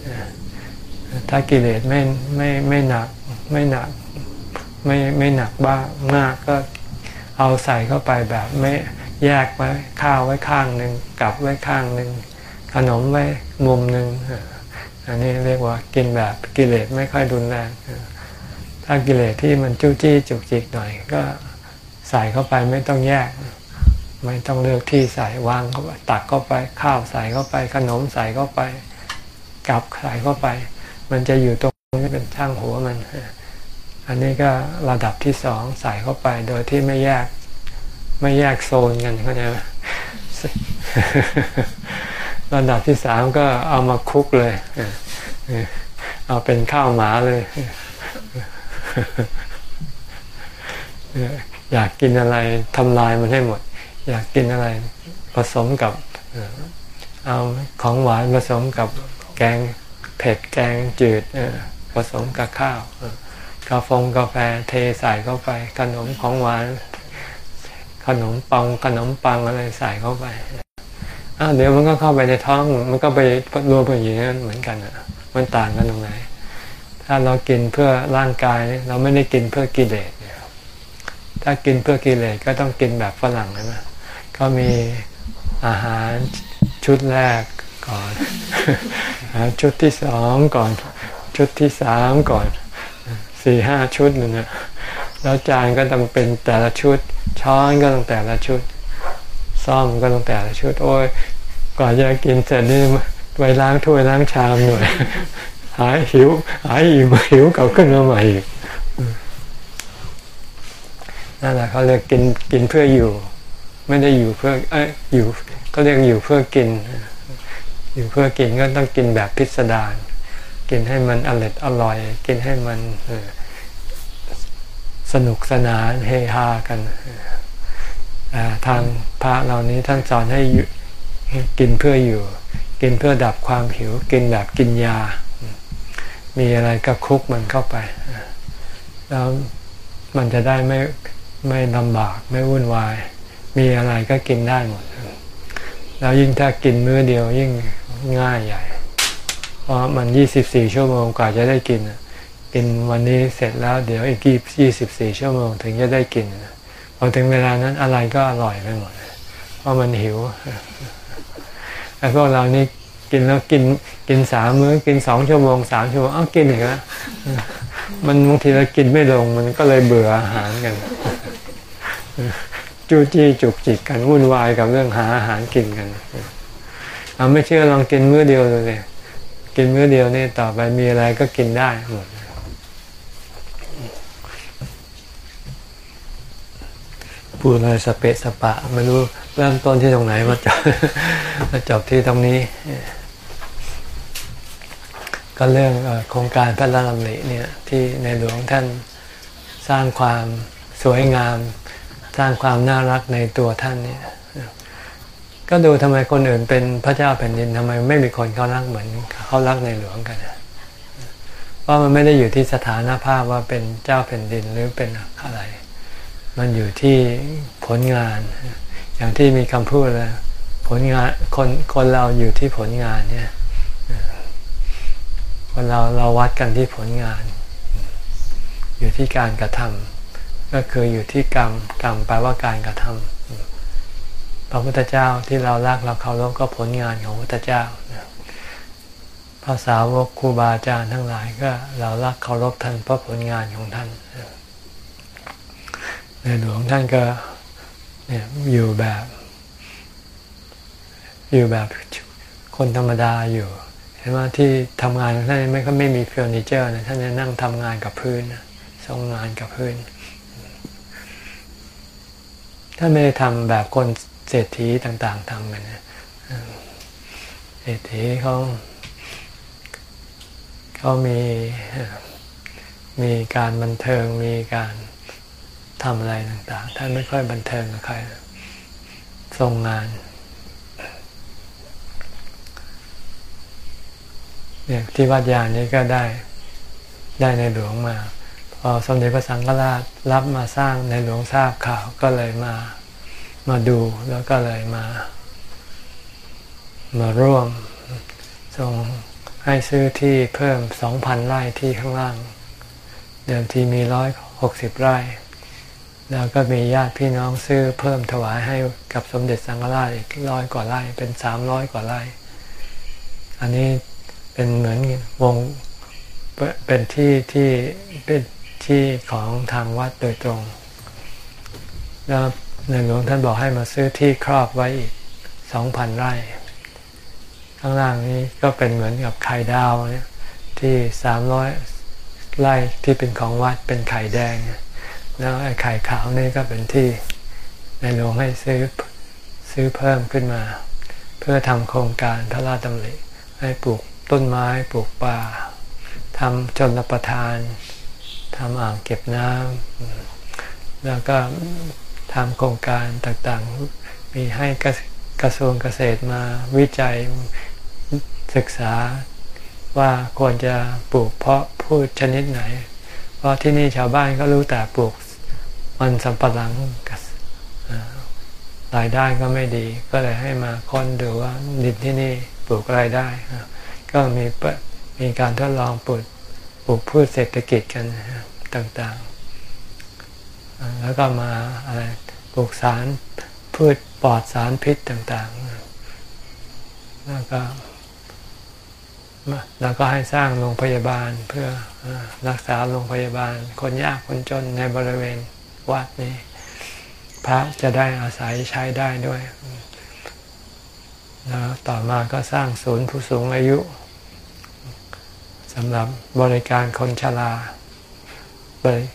ถ้ากิเลสไม่ไม่ไม่หนักไม่หนักไม่ไม่หนักบ้างมากก็เอาใส่เข้าไปแบบไม่แยกไว้ข้าวไว้ข้างหนึ่งกับไว้ข้างหนึ่งขนมไว้มุมหนึ่งอันนี้เรียกว่ากินแบบกิเลสไม่ค่อยรุนแรงถ้ากิเลสที่มันจู้จี้จุกจิกหน่อย ก็ใส่เข้าไปไม่ต้องแยก ไม่ต้องเลือกที่ใส่วางเข้าไปตักเข้าไปข้าวใส่เข้าไป ขนมใส่เข้าไปกับใส่เข้าไป มันจะอยู่ตรงนี้เป็นช่างหัวมัน อันนี้ก็ระดับที่สองใส่เข้าไปโดยที่ไม่แยกไม่แยกโซนกันเข้าใจไหมระดับที่สามก็เอามาคุกเลย เอาเป็นข้าวหมาเลย อยากกินอะไรทำลายมันให้หมด อยากกินอะไรผสมกับ เอาของหวานผสมกับแกง เผ็ดแกงจืดผสมกับข้าวกาแฟกาแฟเทใส่เข้าไป ขนมของหวาน ขนมปังขนมปังอะไรใส่เข้าไปอ้าวเดี๋ยวมันก็เข้าไปในท้องมันก็ไปรวมไปอยู่นั้นเหมือนกันอะ มันต่างกันตรงไหน ถ้าเรากินเพื่อร่างกาย เราไม่ได้กินเพื่อกิเลสถ้ากินเพื่อกิเลสก็ต้องกินแบบฝรั่งใช่ไหมก็มีอาหารชุดแรก ก่อนชุดที่สองก่อน ชุดที่สามก่อนสี่ห้าชุดนึงนะแล้วจานก็ต้องเป็นแต่ละชุด ช้อนก็ต้องแต่ละชุด ซ่อมก็ต้องแต่ละชุด โอ้ยก่อนจะกินเสร็จนี่ไปล้างถ้วยล้างชามหน่อย หายหิว หายอิ่มหิวเก่าขึ้นมาใหม่อีกนั่นแหละเขาเรียกกินกินเพื่ออยู่ ไม่ได้อยู่เพื่อเอ้ยอยู่ก็เรียกอยู่เพื่อกิน อยู่เพื่อกินก็ต้องกินแบบพิสดารกินให้มันอร่อยอร่อย กินให้มันสนุกสนานเฮฮากันทางพระเหล่านี้ท่านสอนให้กินเพื่ออยู่ กินเพื่อดับความหิว กินแบบกินยา มีอะไรก็คุกมันเข้าไปแล้วมันจะได้ไม่ไม่ลำบากไม่วุ่นวาย มีอะไรก็กินได้หมด แล้วยิ่งถ้ากินมื้อเดียวยิ่ง ง่ายใหญ่ เพราะมันยี่สิบสี่ชั่วโมงกว่าจะได้กิน กินวันนี้เสร็จแล้วเดี๋ยวอีกยี่สิบสี่ชั่วโมงถึงจะได้กินพอถึงเวลานั้นอะไรก็อร่อยไปหมด เพราะมันหิวไอ้พวกเรานี่กินแล้วกินกินสามมื้อกินสองชั่วโมงสามชั่วโมงอ้ากินอีกแล้วมันบางทีเรากินไม่ลงมันก็เลยเบื่ออาหารกัน จู้จี้จุกจิกกันวุ่นวายกับเรื่องหาอาหารกินกัน เอาไม่เชื่อลองกินมื้อเดียวเลยกินมื้อเดียวนี่ต่อไปมีอะไรก็กินได้หมดพูดอะไรสเปะสปะไม่รู้เริ่มต้นที่ตรงไหนมาจบมาจบที่ตรงนี้ ก็เรื่องโครงการพระราชดำริเนี่ยที่ในหลวงท่านสร้างความสวยงาม สร้างความน่ารักในตัวท่านเนี่ย ก็ดูทำไมคนอื่นเป็นพระเจ้าแผ่นดินทำไมไม่มีคนเขารักเหมือนเขารักในหลวงกันเพรามันไม่ได้อยู่ที่สถานภาพว่าเป็นเจ้าแผ่นดินหรือเป็นอะไร มันอยู่ที่ผลงาน อย่างที่มีคำพูดเลยผลงานคนคนเราอยู่ที่ผลงานเนี่ยคนเราเราวัดกันที่ผลงาน อยู่ที่การกระทำก็คืออยู่ที่กรรมกรรมแปลว่าการกระทำ พระพุทธเจ้าที่เรารักเราเคารพก็ผลงานของพระพุทธเจ้าภาษาวกครูบาอาจารย์ทั้งหลายก็เรารักเคารพท่านเพราะผลงานของท่านในหลวงท่านก็เนี่ยอยู่แบบ อยู่แบบคนธรรมดาอยู่ เห็นว่าที่ทำงานท่านไม่ก็ไม่มีเฟอร์นิเจอร์นะท่านจะนั่งทำงานกับพื้นทรงงานกับพื้นท่านไม่ได้ทำแบบคน เศรษฐีต่างๆทำกันนะเศรษฐีเขาเขามีมีการบันเทิงมีการทำอะไรต่างๆท่านไม่ค่อยบันเทิงกับใครทรงงานเนี่ยที่วัดยานนี้ก็ได้ได้ในหลวงมา พอสมเด็จพระสังฆราชรับมาสร้างในหลวงทราบข่าวก็เลยมา มาดูแล้วก็เลยมา มาร่วมทรงให้ซื้อที่เพิ่มสองพันไร่ที่ข้างล่าง เดิมทีมีร้อยหกสิบไร่ แล้วก็มีญาติพี่น้องซื้อเพิ่มถวายให้กับสมเด็จสังฆราชอีกร้อยกว่าไร่เป็นสามร้อยกว่าไร่ อันนี้เป็นเหมือนวงเป็นที่ที่เป็นที่ของทางวัดโดยตรง แล้ว ในหลวงท่านบอกให้มาซื้อที่ครอบไว้อีกสองพันไร่ ข้างล่างนี้ก็เป็นเหมือนกับไข่ดาวเนี่ยที่สามร้อยไร่ที่เป็นของวัดเป็นไข่แดง แล้วไอ้ไข่ขาวนี่ก็เป็นที่ในหลวงให้ซื้อซื้อเพิ่มขึ้นมา เพื่อทำโครงการพระราชดำริให้ปลูกต้นไม้ปลูกป่าทำชนประทานทำอ่างเก็บน้ำแล้วก็ ทำโครงการต่างๆ มีให้กระทรวงเกษตรมาวิจัยศึกษาว่าควรจะปลูกเพาะพืชชนิดไหน เพราะที่นี่ชาวบ้านก็รู้แต่ปลูกมันสำปะหลังรายได้ก็ไม่ดี ก็เลยให้มาค้นดูว่าดินที่นี่ปลูกอะไรได้ ก็มีมีการทดลองปลูกปลูกพืชเศรษฐกิจกันต่างๆ แล้วก็มาอะไร ปลูกสารพืชปลอดสารพิษต่างๆ แล้วก็แล้วก็ให้สร้างโรงพยาบาลเพื่อรักษาโรงพยาบาล คนยากคนจนในบริเวณวัดนี้ พระจะได้อาศัยใช้ได้ด้วยแล้วต่อมาก็สร้างศูนย์ผู้สูงอายุสำหรับบริการคนชราบริ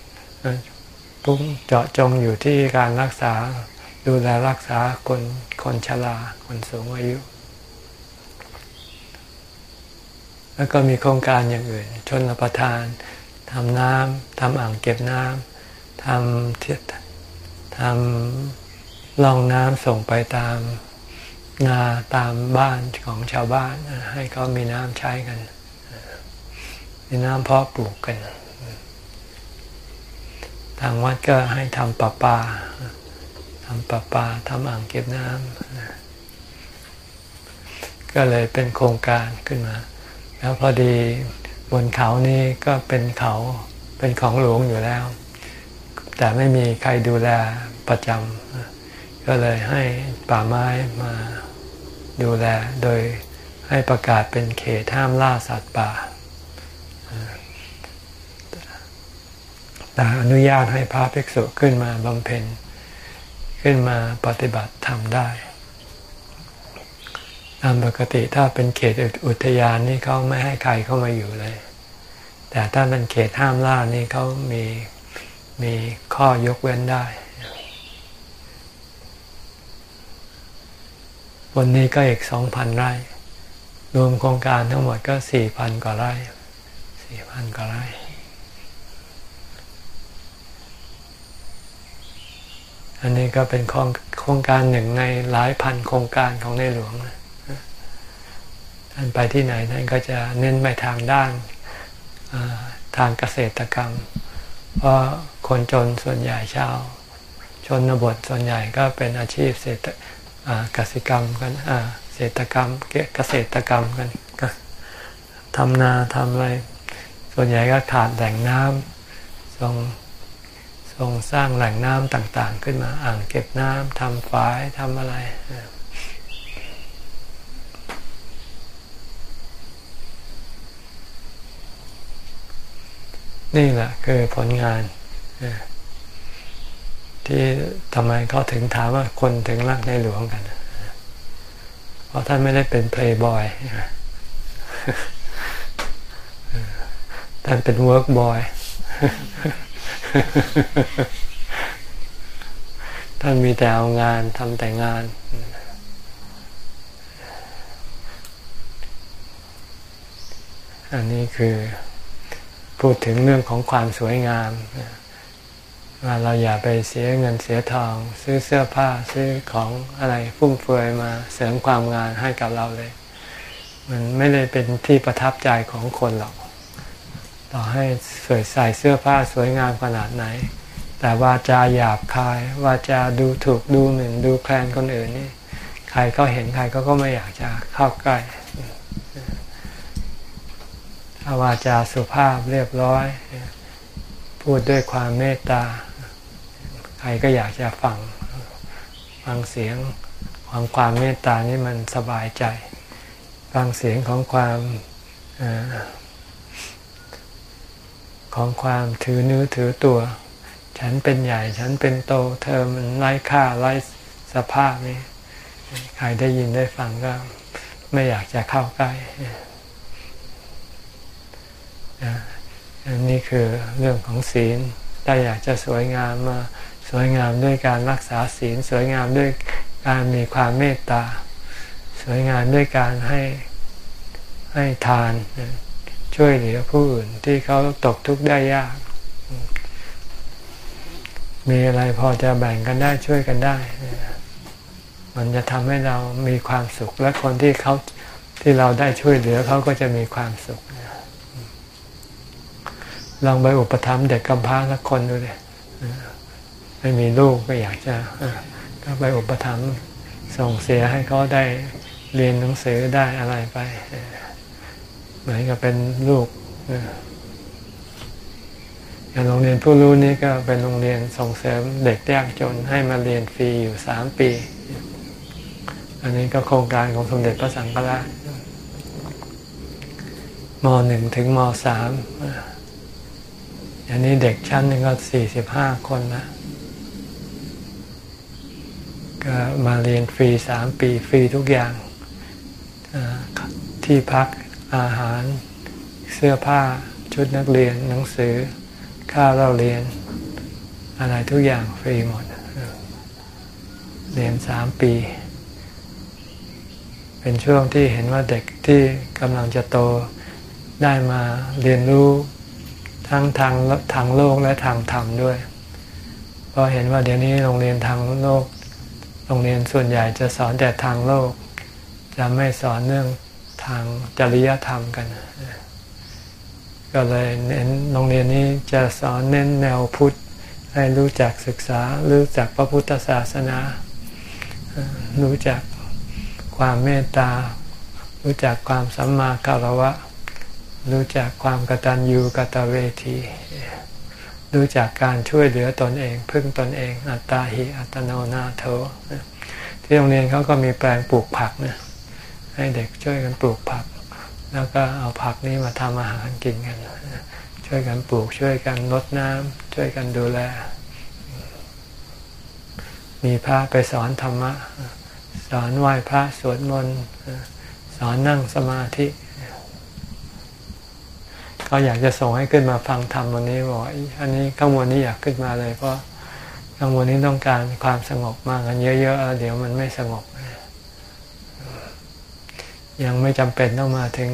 พุ่งเจาะจงอยู่ที่การรักษาดูแลรักษาคนคนชราคนสูงอายุ แล้วก็มีโครงการอย่างอื่น ชนประทานทำน้ำทำอ่างเก็บน้ำทำทำลองน้ำส่งไปตามนาตามบ้านของชาวบ้านให้เขามีน้ำใช้กัน มีน้ำเพาะปลูกกัน ทางวัดก็ให้ทำประปาทำประปาทำอ่างเก็บน้ำก็เลยเป็นโครงการขึ้นมา แล้วพอดีบนเขานี่ก็เป็นเขาเป็นของหลวงอยู่แล้ว แต่ไม่มีใครดูแลประจำก็เลยให้ป่าไม้มาดูแลโดยให้ประกาศเป็นเขตห้ามล่าสัตว์ป่า แต่อนุญาตให้พระภิกษุขึ้นมาบำเพ็ญ ขึ้นมาปฏิบัติทำได้ตามปกติถ้าเป็นเขตอุทยานนี่เขาไม่ให้ใครเข้ามาอยู่เลย แต่ถ้าเป็นเขตห้ามล่านี่เขามีมีข้อยกเว้นได้ วันนี้ก็อีกสองพันไร่ รวมโครงการทั้งหมดก็สี่พันกว่าไร่สี่พันกว่าไร่ อันนี้ก็เป็นโครงการหนึ่งในหลายพันโครงการของในหลวงท่านไปที่ไหนท่านก็จะเน้นไปทางด้านทางเกษตรกรรม เพราะคนจนส่วนใหญ่ชาวชนบทส่วนใหญ่ก็เป็นอาชีพเศรษฐกสิกรรมกันเศรษฐกรรมเกษตรกรรมกันทำนาทำอะไร ส่วนใหญ่ก็ขาดแหล่งน้ำทรง ทรงสร้างแหล่งน้ำต่างๆ ขึ้นมาอ่างเก็บน้ำทำฝายทำอะไร นี่แหละคือผลงาน ที่ทำไมเขาถึงถามว่าคนถึงรักในหลวงกัน เพราะท่านไม่ได้เป็นเพลย์บอยท่านเป็น work boy ท่านมีแต่เอางานทำแต่งาน อันนี้คือพูดถึงเรื่องของความสวยงามว่าเราอย่าไปเสียเงินเสียทอง ซื้อเสื้อผ้าซื้อของอะไรฟุ่มเฟือยมาเสริมความงามให้กับเราเลย มันไม่ได้เป็นที่ประทับใจของคนหรอก ต่อให้สวยใส่เสื้อผ้าสวยงามขนาดไหน แต่ว่าจะหยาบคาย ว่าจะดูถูกดูหมิ่นดูแคลนคนอื่นนี่ใครก็เห็นใครก็ก็ไม่อยากจะเข้าใกล้ถ้าว่าจาสุภาพเรียบร้อย พูดด้วยความเมตตา ใครก็อยากจะฟังฟังเสียงของความเมตตานี่มันสบายใจ ฟังเสียงของความอ ของความถือเนื้อถือตัว ฉันเป็นใหญ่ ฉันเป็นโต เธอมันไร้ค่าไร้สภาพนี่ใครได้ยินได้ฟังก็ไม่อยากจะเข้าใกล้อันนี้คือเรื่องของศีลถ้าอยากจะสวยงามมาสวยงามด้วยการรักษาศีล สวยงามด้วยการมีความเมตตา สวยงามด้วยการให้ให้ทาน ช่วยเหลือผู้อื่นที่เขาตกทุกข์ได้ยาก มีอะไรพอจะแบ่งกันได้ช่วยกันได้ มันจะทำให้เรามีความสุข และคนที่เขาที่เราได้ช่วยเหลือเขาก็จะมีความสุขลองไปอุปถัมภ์เด็กกำพร้าสักคนดูเลยไม่มีลูกก็อยากจะก็ไปอุปถัมภ์ส่งเสียให้เขาได้เรียนหนังสือได้อะไรไป เหมือนกับเป็นลูกอย่างโรงเรียนผู้รู้นี่ก็เป็นโรงเรียนส่งเสริมเด็กยากจนให้มาเรียนฟรีอยู่สามปี อันนี้ก็โครงการของสมเด็จพระสังฆราชมหนึ่งถึงมสามอันนี้เด็กชั้นหนึ่งก็สี่สิบห้าคนนะก็มาเรียนฟรีสามปีฟรีทุกอย่างที่พัก อาหาร เสื้อผ้า ชุดนักเรียน หนังสือ ค่าเราเรียน อะไรทุกอย่างฟรีหมด เรียนสามปี เป็นช่วงที่เห็นว่าเด็กที่กำลังจะโตได้มาเรียนรู้ทั้งทางทางโลกและทางธรรมด้วย เพราะเห็นว่าเดี๋ยวนี้โรงเรียนทางโลก โรงเรียนส่วนใหญ่จะสอนแต่ทางโลก จะไม่สอนเรื่องางจริยธรรมกัน ก็เลยเน้นโรงเรียนนี้จะสอนเน้นแนวพุทธ ให้รู้จักศึกษา รู้จักพระพุทธศาสนา รู้จักความเมตตา รู้จักความสัมมาคารวะ รู้จักความกตัญญูกตเวที รู้จักการช่วยเหลือตนเอง พึ่งตนเอง อัตตาหิอัตโนนาโถที่โรงเรียนเขาก็มีแปลงปลูกผักนะให้เด็ก ช่วยกันปลูกผัก แล้วก็เอาผักนี้มาทำอาหารกินกัน ช่วยกันปลูกช่วยกันลดน้ำช่วยกันดูแล มีพระไปสอนธรรมะ สอนไหว้พระสวดมนต์สอนนั่งสมาธิก็อยากจะส่งให้ขึ้นมาฟังธรรมวันนี้บอกอันนี้ข้างบนนี้อยากขึ้นมาเลยเพราะข้างบนนี้ต้องการความสงบมากกันเยอะๆเดี๋ยวมันไม่สงบ ยังไม่จำเป็นต้องมาถึง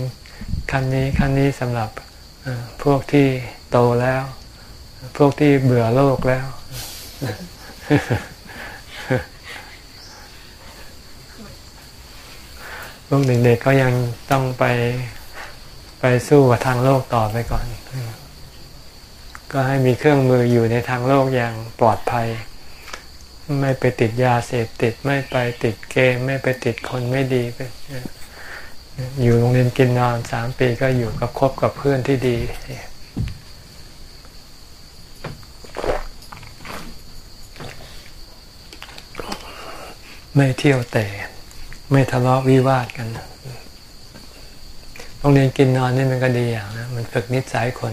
ขั้นนี้ขั้นนี้สำหรับพวกที่โตแล้ว พวกที่เบื่อโลกแล้วพวกเด็กๆก็ยังต้องไปไปสู้กับทางโลกต่อไปก่อน ก็ให้มีเครื่องมืออยู่ในทางโลกอย่างปลอดภัย ไม่ไปติดยาเสพติดไม่ไปติดเกม ไม่ไปติดคนไม่ดีไป อยู่โรงเรียนกินนอนสามปีก็อยู่กับคบกับเพื่อนที่ดี ไม่เที่ยวแต่ไม่ทะเลาะวิวาทกันโรงเรียนกินนอนนี่มันก็ดีอย่างนะมันฝึกนิสัยคน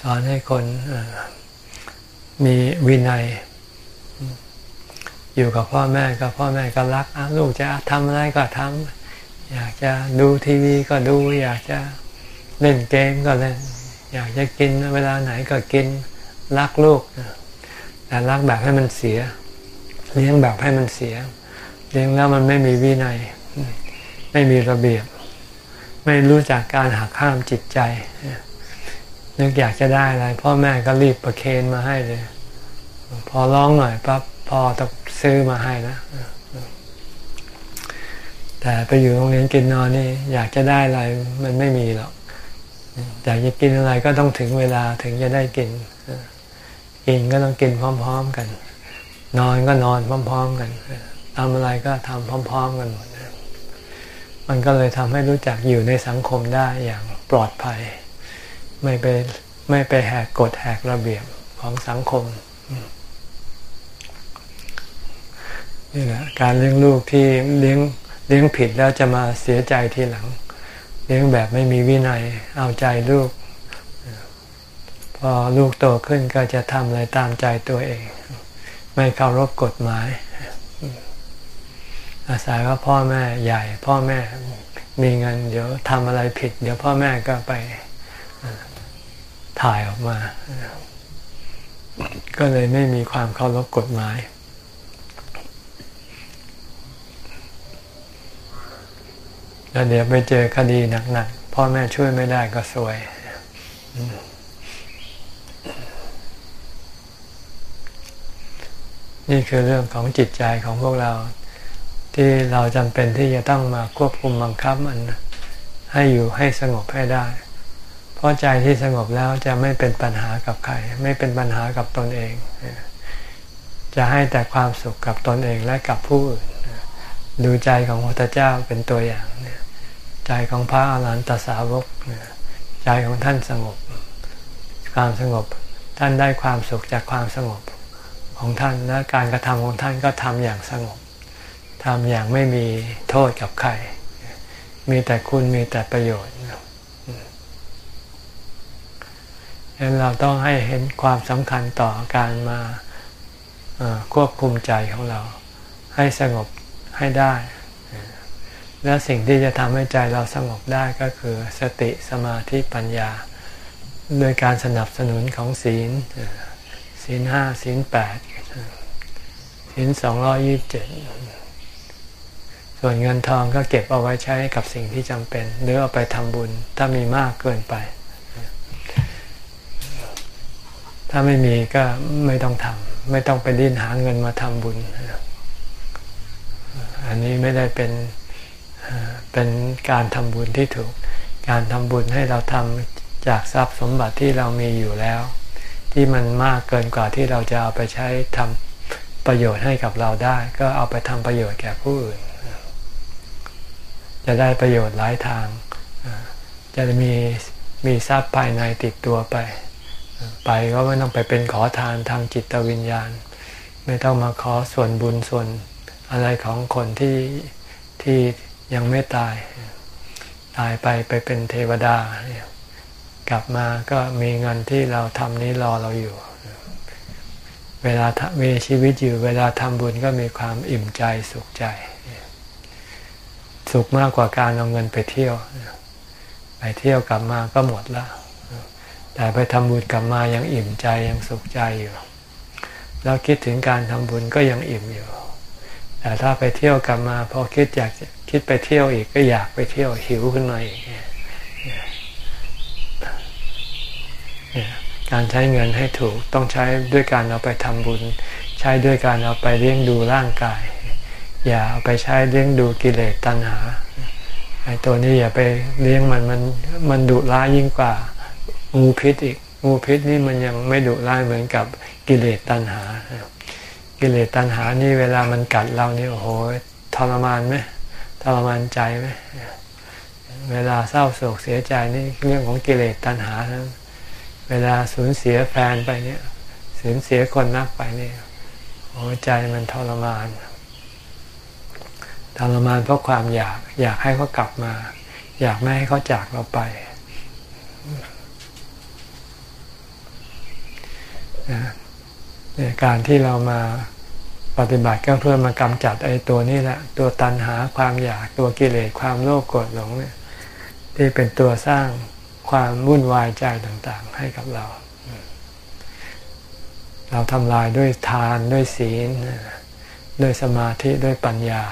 สอนให้คนมีวินัย อยู่กับพ่อแม่กับพ่อแม่ก็รักลูกจะทำอะไรก็ทำ อยากจะดูทีวีก็ดู อยากจะเล่นเกมก็เล่น อยากจะกินเวลาไหนก็กินรักลูกแต่รักแบบให้มันเสีย เลี้ยงแบบให้มันเสีย เลี้ยงแล้วมันไม่มีวินัย ไม่มีระเบียบ ไม่รู้จักการหักห้ามจิตใจนึกอยากจะได้อะไรพ่อแม่ก็รีบประเคนมาให้เลย พอร้องหน่อยปั๊บพอต้องซื้อมาให้นะ แต่ไปอยู่โรงเรียนกินนอนนี่อยากจะได้อะไรมันไม่มีหรอกอยากจะกินอะไรก็ต้องถึงเวลาถึงจะได้กิน กินก็ต้องกินพร้อม ๆกัน นอนก็นอนพร้อม ๆ กันทำอะไรก็ทำพร้อม ๆ กันหมดมันก็เลยทำให้รู้จักอยู่ในสังคมได้อย่างปลอดภัย ไม่ไปไม่ไปแหกกฎแหกระเบียบของสังคมนี่แหละการเลี้ยงลูกที่เลี้ยง เลี้ยงผิดแล้วจะมาเสียใจทีหลัง เลี้ยงแบบไม่มีวินัยเอาใจลูก พอลูกโตขึ้นก็จะทำอะไรตามใจตัวเอง ไม่เคารพกฎหมาย อาศัยว่าพ่อแม่ใหญ่ พ่อแม่มีเงินเดี๋ยวทำอะไรผิด เดี๋ยวพ่อแม่ก็ไปถ่ายออกมา ก็เลยไม่มีความเคารพกฎหมาย แล้วเดี๋ยวไปเจอคดีหนักๆพ่อแม่ช่วยไม่ได้ก็สวยนี่คือเรื่องของจิตใจของพวกเรา ที่เราจำเป็นที่จะต้องมาควบคุมบังคับมันให้อยู่ให้สงบให้ได้ เพราะใจที่สงบแล้วจะไม่เป็นปัญหากับใคร ไม่เป็นปัญหากับตนเอง จะให้แต่ความสุขกับตนเองและกับผู้อื่นดูใจของพระพุทธเจ้าเป็นตัวอย่างเนี่ย ใจของพระอาหารหันตสาวกใจของท่านสงบ ความสงบท่านได้ความสุขจากความสงบของท่านและการกระทำของท่านก็ทำอย่างสงบทำอย่างไม่มีโทษกับใคร มีแต่คุณมีแต่ประโยชน์ดังนั้นเราต้องให้เห็นความสำคัญต่อการมาควบคุมใจของเรา ให้สงบให้ได้ และสิ่งที่จะทำให้ใจเราสงบได้ก็คือสติสมาธิปัญญา โดยการสนับสนุนของศีล ศีลห้าศีลแปดศีลสองร้อยี่สิบเจ็ดส่วนเงินทองก็เก็บเอาไว้ใช้กับสิ่งที่จำเป็น หรือเอาไปทำบุญถ้ามีมากเกินไป ถ้าไม่มีก็ไม่ต้องทำไม่ต้องไปดิ้นหาเงินมาทำบุญ อันนี้ไม่ได้เป็น เป็นการทำบุญที่ถูก การทำบุญให้เราทำจากทรัพย์สมบัติที่เรามีอยู่แล้ว ที่มันมากเกินกว่าที่เราจะเอาไปใช้ทำประโยชน์ให้กับเราได้ ก็เอาไปทำประโยชน์แก่ผู้อื่น จะได้ประโยชน์หลายทาง จะมีมีทรัพย์ภายในติดตัวไป ไปก็ไม่ต้องไปเป็นขอทานทางจิตวิญญาณ ไม่ต้องมาขอส่วนบุญส่วนอะไรของคนที่ที่ ยังไม่ตาย ตายไปไปเป็นเทวดา กลับมาก็มีเงินที่เราทำนี้รอเราอยู่ เวลามีชีวิตอยู่ เวลาทำบุญก็มีความอิ่มใจสุขใจ สุขมากกว่าการเอาเงินไปเที่ยว ไปเที่ยวกลับมาก็หมดละแต่ไปทำบุญกลับมายังอิ่มใจยังสุขใจอยู่ แล้วคิดถึงการทำบุญก็ยังอิ่มอยู่ แต่ถ้าไปเที่ยวกลับมาพอคิดอยากคิดไปเที่ยวอีกก็อยากไปเที่ยวหิวขึ้นมาอีกการใช้เงินให้ถูกต้องใช้ด้วยการเอาไปทำบุญ ใช้ด้วยการเอาไปเลี้ยงดูร่างกาย อย่าเอาไปใช้เลี้ยงดูกิเลสตัณหาไอ้ตัวนี้อย่าไปเลี้ยงมันมันมันดุร้ายยิ่งกว่างูพิษอีกงูพิษนี่มันยังไม่ดุร้ายเหมือนกับกิเลสตัณหา กิเลสตัณหานี่เวลามันกัดเรานี่โอ้โหทรมานไหมทรมานใจไหมเวลาเศร้าโศกเสียใจนี่เรื่องของกิเลสตัณหานะเวลาสูญเสียแฟนไปเนี่ยสูญเสียคนรักไปเนี่ยโอ้ใจมันทรมานทรมานเพราะความอยาก อยากให้เขากลับมา อยากไม่ให้เขาจากเราไป การที่เรามาปฏิบัติก็เพื่อมากำจัดไอ้ตัวนี้แหละ ตัวตันหาความอยากตัวกิเลสความโลภโกรธหลงเนี่ยที่เป็นตัวสร้างความวุ่นวายใจต่างๆ ให้กับเรา เราทำลายด้วยทานด้วยศีลด้วยสมาธิด้วยปัญญา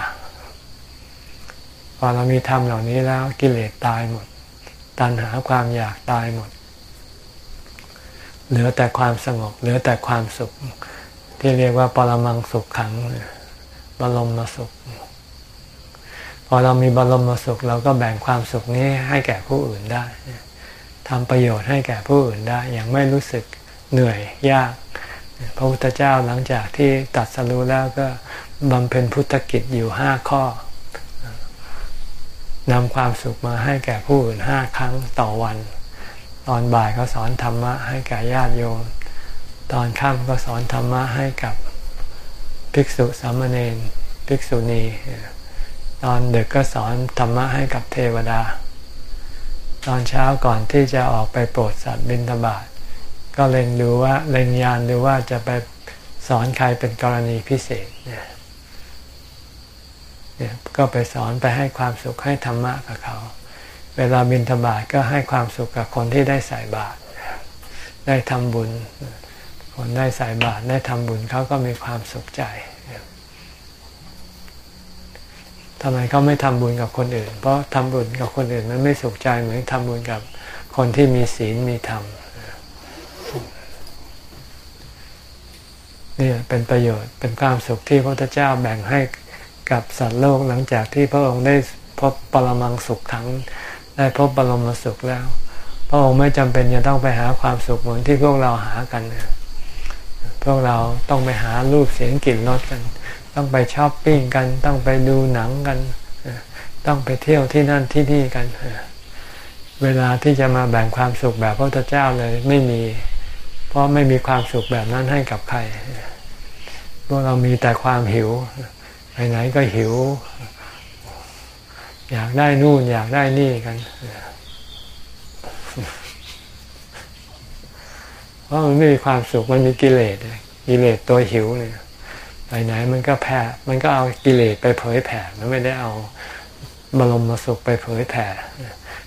พอเรามีธรรมเหล่านี้แล้วกิเลสตายหมด ตัณหาความอยากตายหมด เหลือแต่ความสงบ เหลือแต่ความสุข ที่เรียกว่าปรมังสุขขังบรมมาสุข พอเรามีบรมสุข เราก็แบ่งความสุขนี้ให้แก่ผู้อื่นได้ทำประโยชน์ให้แก่ผู้อื่นได้ อย่างไม่รู้สึกเหนื่อยยาก พระพุทธเจ้าหลังจากที่ตัดสรู้แล้วก็บำเพ็ญพุทธกิจอยู่ห้าข้อนำความสุขมาให้แก่ผู้อื่นห้าครั้งต่อวัน ตอนบ่ายก็สอนธรรมะให้แก่ญาติโยม ตอนค่ำก็สอนธรรมะให้กับภิกษุสามเณรภิกษุณี ตอนดึกก็สอนธรรมะให้กับเทวดา ตอนเช้าก่อนที่จะออกไปโปรดสัตว์บิณฑบาตก็เล็งดูว่าเล็งยานดูว่าจะไปสอนใครเป็นกรณีพิเศษเนี่ยเนี่ยก็ไปสอนไปให้ความสุขให้ธรรมะกับเขา เวลาบินธบาตก็ให้ความสุขกับคนที่ได้ใส่บาตรได้ทำบุญ คนได้ใส่บาตรได้ทำบุญเขาก็มีความสุขใจทำไมเขาไม่ทำบุญกับคนอื่น เพราะทำบุญกับคนอื่นมันไม่สุขใจเหมือนทำบุญกับคนที่มีศีลมีธรรมนี่เป็นประโยชน์เป็นความสุขที่พระพุทธเจ้าแบ่งให้กับสัตว์โลกหลังจากที่พระองค์ได้พบปรมังสุขทั้ง ได้พบปรมสุขแล้ว พระองค์ไม่จำเป็นจะต้องไปหาความสุขเหมือนที่พวกเราหากันเนี่ยพวกเราต้องไปหารูปเสียงกลิ่นรสกัน ต้องไปช้อปปิ้งกัน ต้องไปดูหนังกัน ต้องไปเที่ยวที่นั่นที่นี่กัน เวลาที่จะมาแบ่งความสุขแบบพระพุทธเจ้าเลยไม่มี เพราะไม่มีความสุขแบบนั้นให้กับใครพวกเรามีแต่ความหิว ไปไหนก็หิว อยากได้นู่นอยากได้นี่กันเพราะมันไม่มีความสุขมันมีกิเลสกิเลสตัวหิวเนี่ยไปไหนมันก็แผ่มันก็เอากิเลสไปเผยแผ่มันไม่ได้เอาบรมมาสุขไปเผยแผ่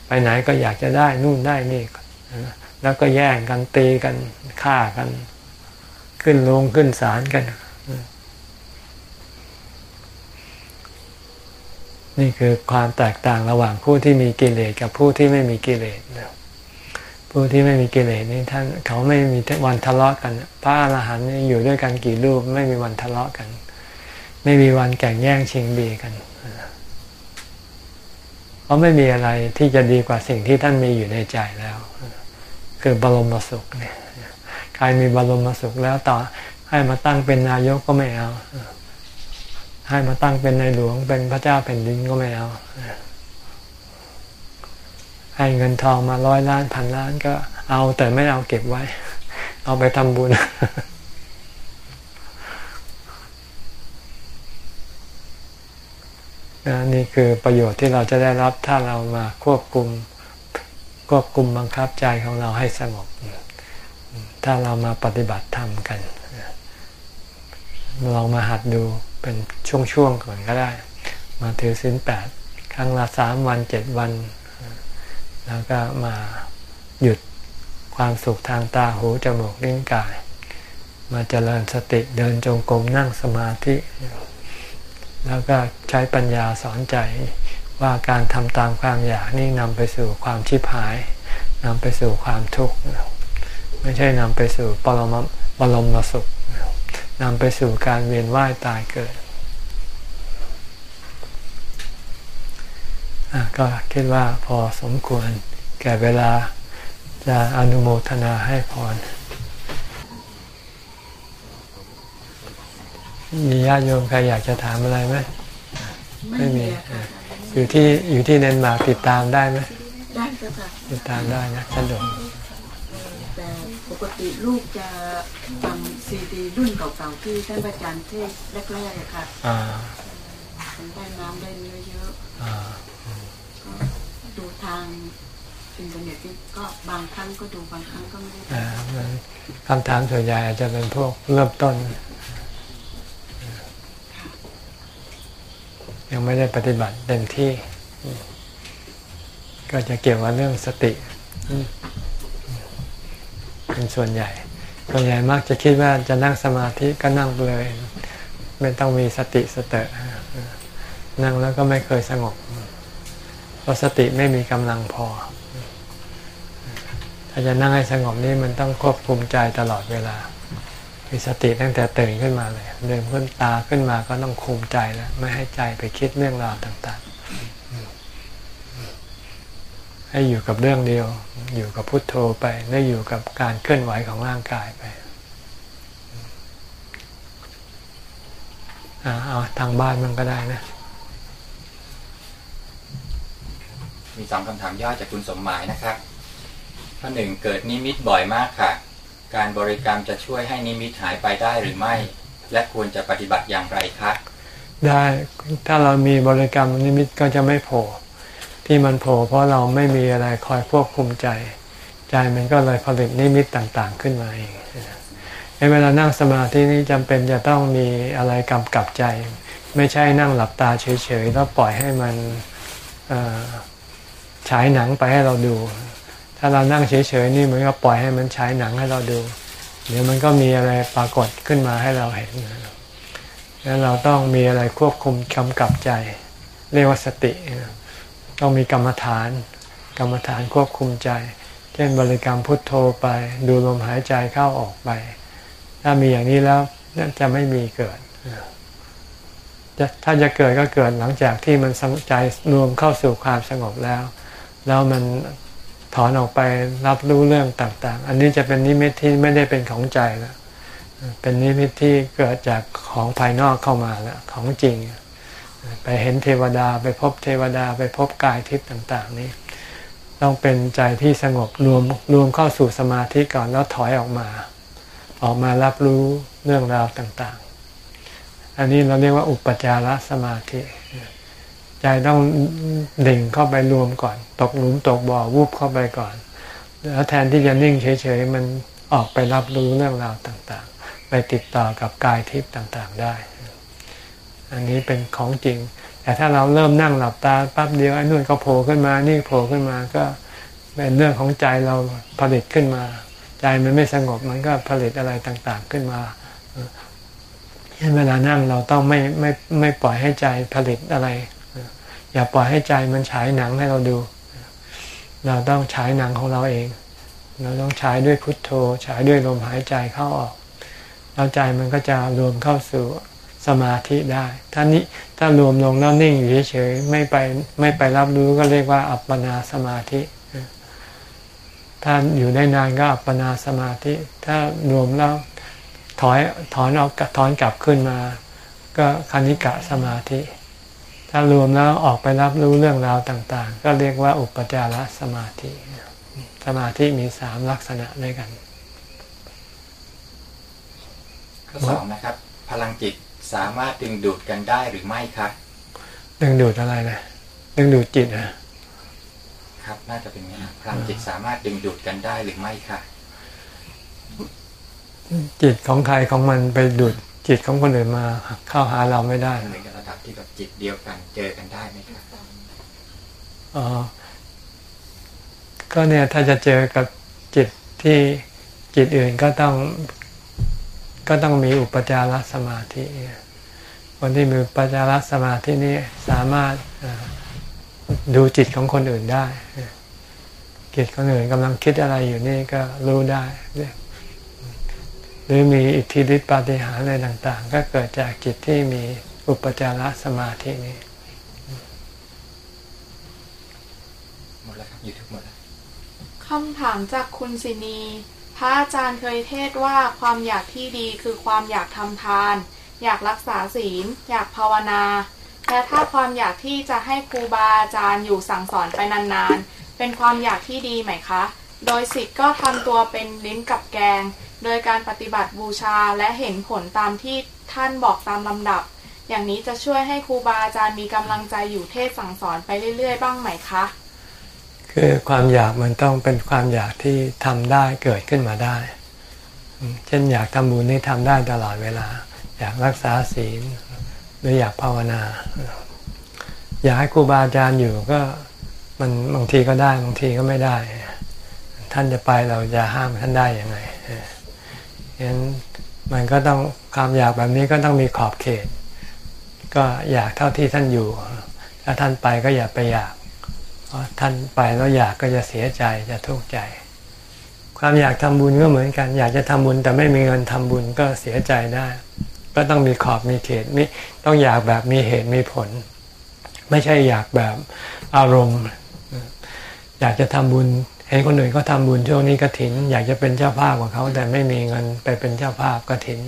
ไปไหนก็อยากจะได้นู่นได้นี่แล้วก็แย่งกันตีกันฆ่ากัน ขึ้นลงขึ้นศาลกัน นี่คือความแตกต่างระหว่างผู้ที่มีกิเลสกับผู้ที่ไม่มีกิเลสผู้ที่ไม่มีกิเลสนี่ท่านเขาไม่มีวันทะเลาะกัน พระอรหันต์อยู่ด้วยกันกี่รูปไม่มีวันทะเลาะกัน ไม่มีวันแข่งแย่งชิงดีกันเพราะไม่มีอะไรที่จะดีกว่าสิ่งที่ท่านมีอยู่ในใจแล้ว คือบรมสุขเนี่ยใครมีบรมสุขแล้วต่อให้มาตั้งเป็นนายกก็ไม่เอา ให้มาตั้งเป็นในหลวงเป็นพระเจ้าแผ่นดินก็ไม่เอาให้เงินทองมาร้อยล้านพันล้านก็เอาแต่ไม่เอาเก็บไว้ เอาไปทำบุญ นี่คือประโยชน์ที่เราจะได้รับถ้าเรามาควบคุมควบคุมบังคับใจของเราให้สงบ ถ้าเรามาปฏิบัติธรรมกัน ลองมาหัดดู เป็นช่วงๆก่อนก็ได้ มาถือศีลแปดครั้งละสามวันเจ็ดวัน แล้วก็มาหยุดความสุขทางตาหูจมูกลิ้นกาย มาเจริญสติเดินจงกรมนั่งสมาธิ แล้วก็ใช้ปัญญาสอนใจว่าการทำตามความอยากนี่นำไปสู่ความชิบหายนำไปสู่ความทุกข์ไม่ใช่นำไปสู่ปรมปรมสุข นำไปสู่การเวียนว่ายตายเกิดก็คิดว่าพอสมควรแก่เวลาจะอนุโมทนาให้พรมีญาติโยมใครอยากจะถามอะไรไหมไม่มี อยู่ที่อยู่ที่เดนมาร์กติดตามได้ไหมได้ค่ะติดตามได้นะสะดวกแต่ ปกติลูกจะฟังซีดีรุ่นเก่าๆที่ท่านอาจารย์เทศแรกๆค่ะมันได้น้ำได้เนื้อเยอะก็ดูทางอินเทอร์เน็ตนี่ก็บางครั้งก็ดูบางครั้งก็ไม่ได้คำถามส่วนใหญ่อาจจะเป็นพวกเริ่มต้น ยังไม่ได้ปฏิบัติเต็มที่ ก็จะเกี่ยวกับเรื่องสติ เป็นส่วนใหญ่ส่วนใหญ่มักจะคิดว่าจะนั่งสมาธิก็นั่งเลย ไม่ต้องมีสติสเตะนั่งแล้วก็ไม่เคยสงบ เพราะสติไม่มีกำลังพอ ถ้าจะนั่งให้สงบนี่มันต้องควบคุมใจตลอดเวลา มีสติตั้งแต่ตื่นขึ้นมาเลยเดินขึ้นตาขึ้นมาก็ต้องคุมใจแล้วไม่ให้ใจไปคิดเรื่องราวต่าง ให้อยู่กับเรื่องเดียว อยู่กับพุทโธไปได้อยู่กับการเคลื่อนไหวของร่างกายไปเอาทางบ้านมันก็ได้นะ มีสองคำถามย่อจากคุณสมหมายนะครับข้อหนึ่งเกิดนิมิตบ่อยมากค่ะ การบริกรรมจะช่วยให้นิมิตหายไปได้หรือไม่ และควรจะปฏิบัติอย่างไรคะได้ถ้าเรามีบริกรรมนิมิตก็จะไม่โผล่ ที่มันโผล่เพราะเราไม่มีอะไรคอยควบคุมใจ ใจมันก็เลยผลิตนิมิตต่างๆขึ้นมาเองในเวลานั่งสมาธินี้จำเป็นจะต้องมีอะไรกำกับใจ ไม่ใช่นั่งหลับตาเฉยๆแล้วปล่อยให้มันฉายหนังไปให้เราดู ถ้าเรานั่งเฉยๆนี่มันก็ปล่อยให้มันฉายหนังให้เราดู เดี๋ยวมันก็มีอะไรปรากฏขึ้นมาให้เราเห็นแล้วเราต้องมีอะไรควบคุมกำกับใจ เรียกว่าสติ ต้องมีกรรมฐาน กรรมฐานควบคุมใจ เช่นบริกรรมพุทโธไป ดูลมหายใจเข้าออกไป ถ้ามีอย่างนี้แล้วจะไม่มีเกิดถ้าจะเกิดก็เกิดหลังจากที่มันใจรวมเข้าสู่ความสงบแล้ว แล้วมันถอนออกไปรับรู้เรื่องต่าง ๆ อันนี้จะเป็นนิมิตที่ไม่ได้เป็นของใจแล้วเป็นนิมิตที่เกิดจากของภายนอกเข้ามาแล้วของจริง ไปเห็นเทวดาไปพบเทวดาไปพบกายทิพย์ต่าง ๆ นี้ ต้องเป็นใจที่สงบรวมรวมเข้าสู่สมาธิก่อนแล้วถอยออกมา ออกมารับรู้เรื่องราวต่างๆ อันนี้เราเรียกว่าอุปจารสมาธิใจต้องดิ่งเข้าไปรวมก่อน ตกหลุมตกบ่อวูบเข้าไปก่อน แล้วแทนที่จะนิ่งเฉยๆมันออกไปรับรู้เรื่องราวต่างๆ ไปติดต่อกับกายทิพย์ต่างๆได้ อันนี้เป็นของจริง แต่ถ้าเราเริ่มนั่งหลับตาปั๊บเดียวไอ้นู่นก็โผล่ขึ้นมา นี่โผล่ขึ้นมาก็เป็นเรื่องของใจเราผลิตขึ้นมา ใจมันไม่สงบมันก็ผลิตอะไรต่างๆขึ้นมาเวลานั่งเราต้องไม่ไม่ไม่ปล่อยให้ใจผลิตอะไร อย่าปล่อยให้ใจมันฉายหนังให้เราดู เราต้องฉายหนังของเราเอง เราต้องฉายด้วยพุทโธฉายด้วยลมหายใจเข้าออก แล้วใจมันก็จะรวมเข้าสู่ สมาธิได้ถ้านี้ถ้ารวมลงแล้วนิ่งอยู่เฉยๆไม่ไปไม่ไปรับรู้ก็เรียกว่าอัปปนาสมาธิถ้าอยู่ได้นานก็อัปปนาสมาธิ ถ้ารวมแล้วถอยถอนออกถอนกลับขึ้นมา ก็คณิกะสมาธิ ถ้ารวมแล้วออกไปรับรู้เรื่องราวต่างๆ ก็เรียกว่าอุปจารสมาธิ สมาธิมีสามลักษณะด้วยกันข้อสองนะครับ พลังจิต สามารถดึงดูดกันได้หรือไม่ครับดึงดูดอะไรนะดึงดูดจิตนะครับ น่าจะเป็นงี้พลังจิตสามารถดึงดูดกันได้หรือไม่ครับจิตของใครของมันไปดูดจิตของคนอื่นมาเข้าหาเราไม่ได้ในระดับที่แบบจิตเดียวกันเจอกันได้ไหมครับอ๋อก็เนี่ยถ้าจะเจอกับจิตที่จิตอื่นก็ต้อง ก็ต้องมีอุปจารสมาธิ คนที่มีอุปจารสมาธินี้สามารถดูจิตของคนอื่นได้จิตคนอื่นกำลังคิดอะไรอยู่นี่ก็รู้ได้ หรือมีอิทธิฤทธิปาฏิหาริย์อะไรต่าง ๆ ก็เกิดจากจิตที่มีอุปจารสมาธินี้หมดแล้วครับยูทูบหมดแล้วคำถามจากคุณสินี พระอาจารย์เคยเทศว่าความอยากที่ดีคือความอยากทำทาน อยากรักษาศีล อยากภาวนาและถ้าความอยากที่จะให้ครูบาอาจารย์อยู่สั่งสอนไปนานๆ เป็นความอยากที่ดีไหมคะ โดยสิทธิ์ก็ทำตัวเป็นลิ้นกับแกง โดยการปฏิบัติบูชาและเห็นผลตามที่ท่านบอกตามลำดับ อย่างนี้จะช่วยให้ครูบาอาจารย์มีกำลังใจอยู่เทศสั่งสอนไปเรื่อยๆ บ้างไหมคะ คือความอยากมันต้องเป็นความอยากที่ทำได้เกิดขึ้นมาได้ เช่นอยากทำบุญนี่ทำได้ตลอดเวลา อยากรักษาศีล หรืออยากภาวนา อยากให้ครูบาอาจารย์อยู่ก็มันบางทีก็ได้บางทีก็ไม่ได้ ท่านจะไปเราจะห้ามท่านได้ยังไงฉะนั้นมันก็ต้องความอยากแบบนี้ก็ต้องมีขอบเขต ก็อยากเท่าที่ท่านอยู่ ถ้าท่านไปก็อย่าไปอยาก ท่านไปแล้วอยากก็จะเสียใจจะทุกข์ใจ ความอยากทำบุญก็เหมือนกัน อยากจะทำบุญแต่ไม่มีเงินทำบุญก็เสียใจได้ ก็ต้องมีขอบมีเขตมีต้องอยากแบบมีเหตุมีผล ไม่ใช่อยากแบบอารมณ์ อยากจะทำบุญเห็นคนอื่นเขาทาบุญช่วงนี้กระถิน อยากจะเป็นเจ้าภาพของเขาแต่ไม่มีเงินไปเป็นเจ้าภาพกระถิน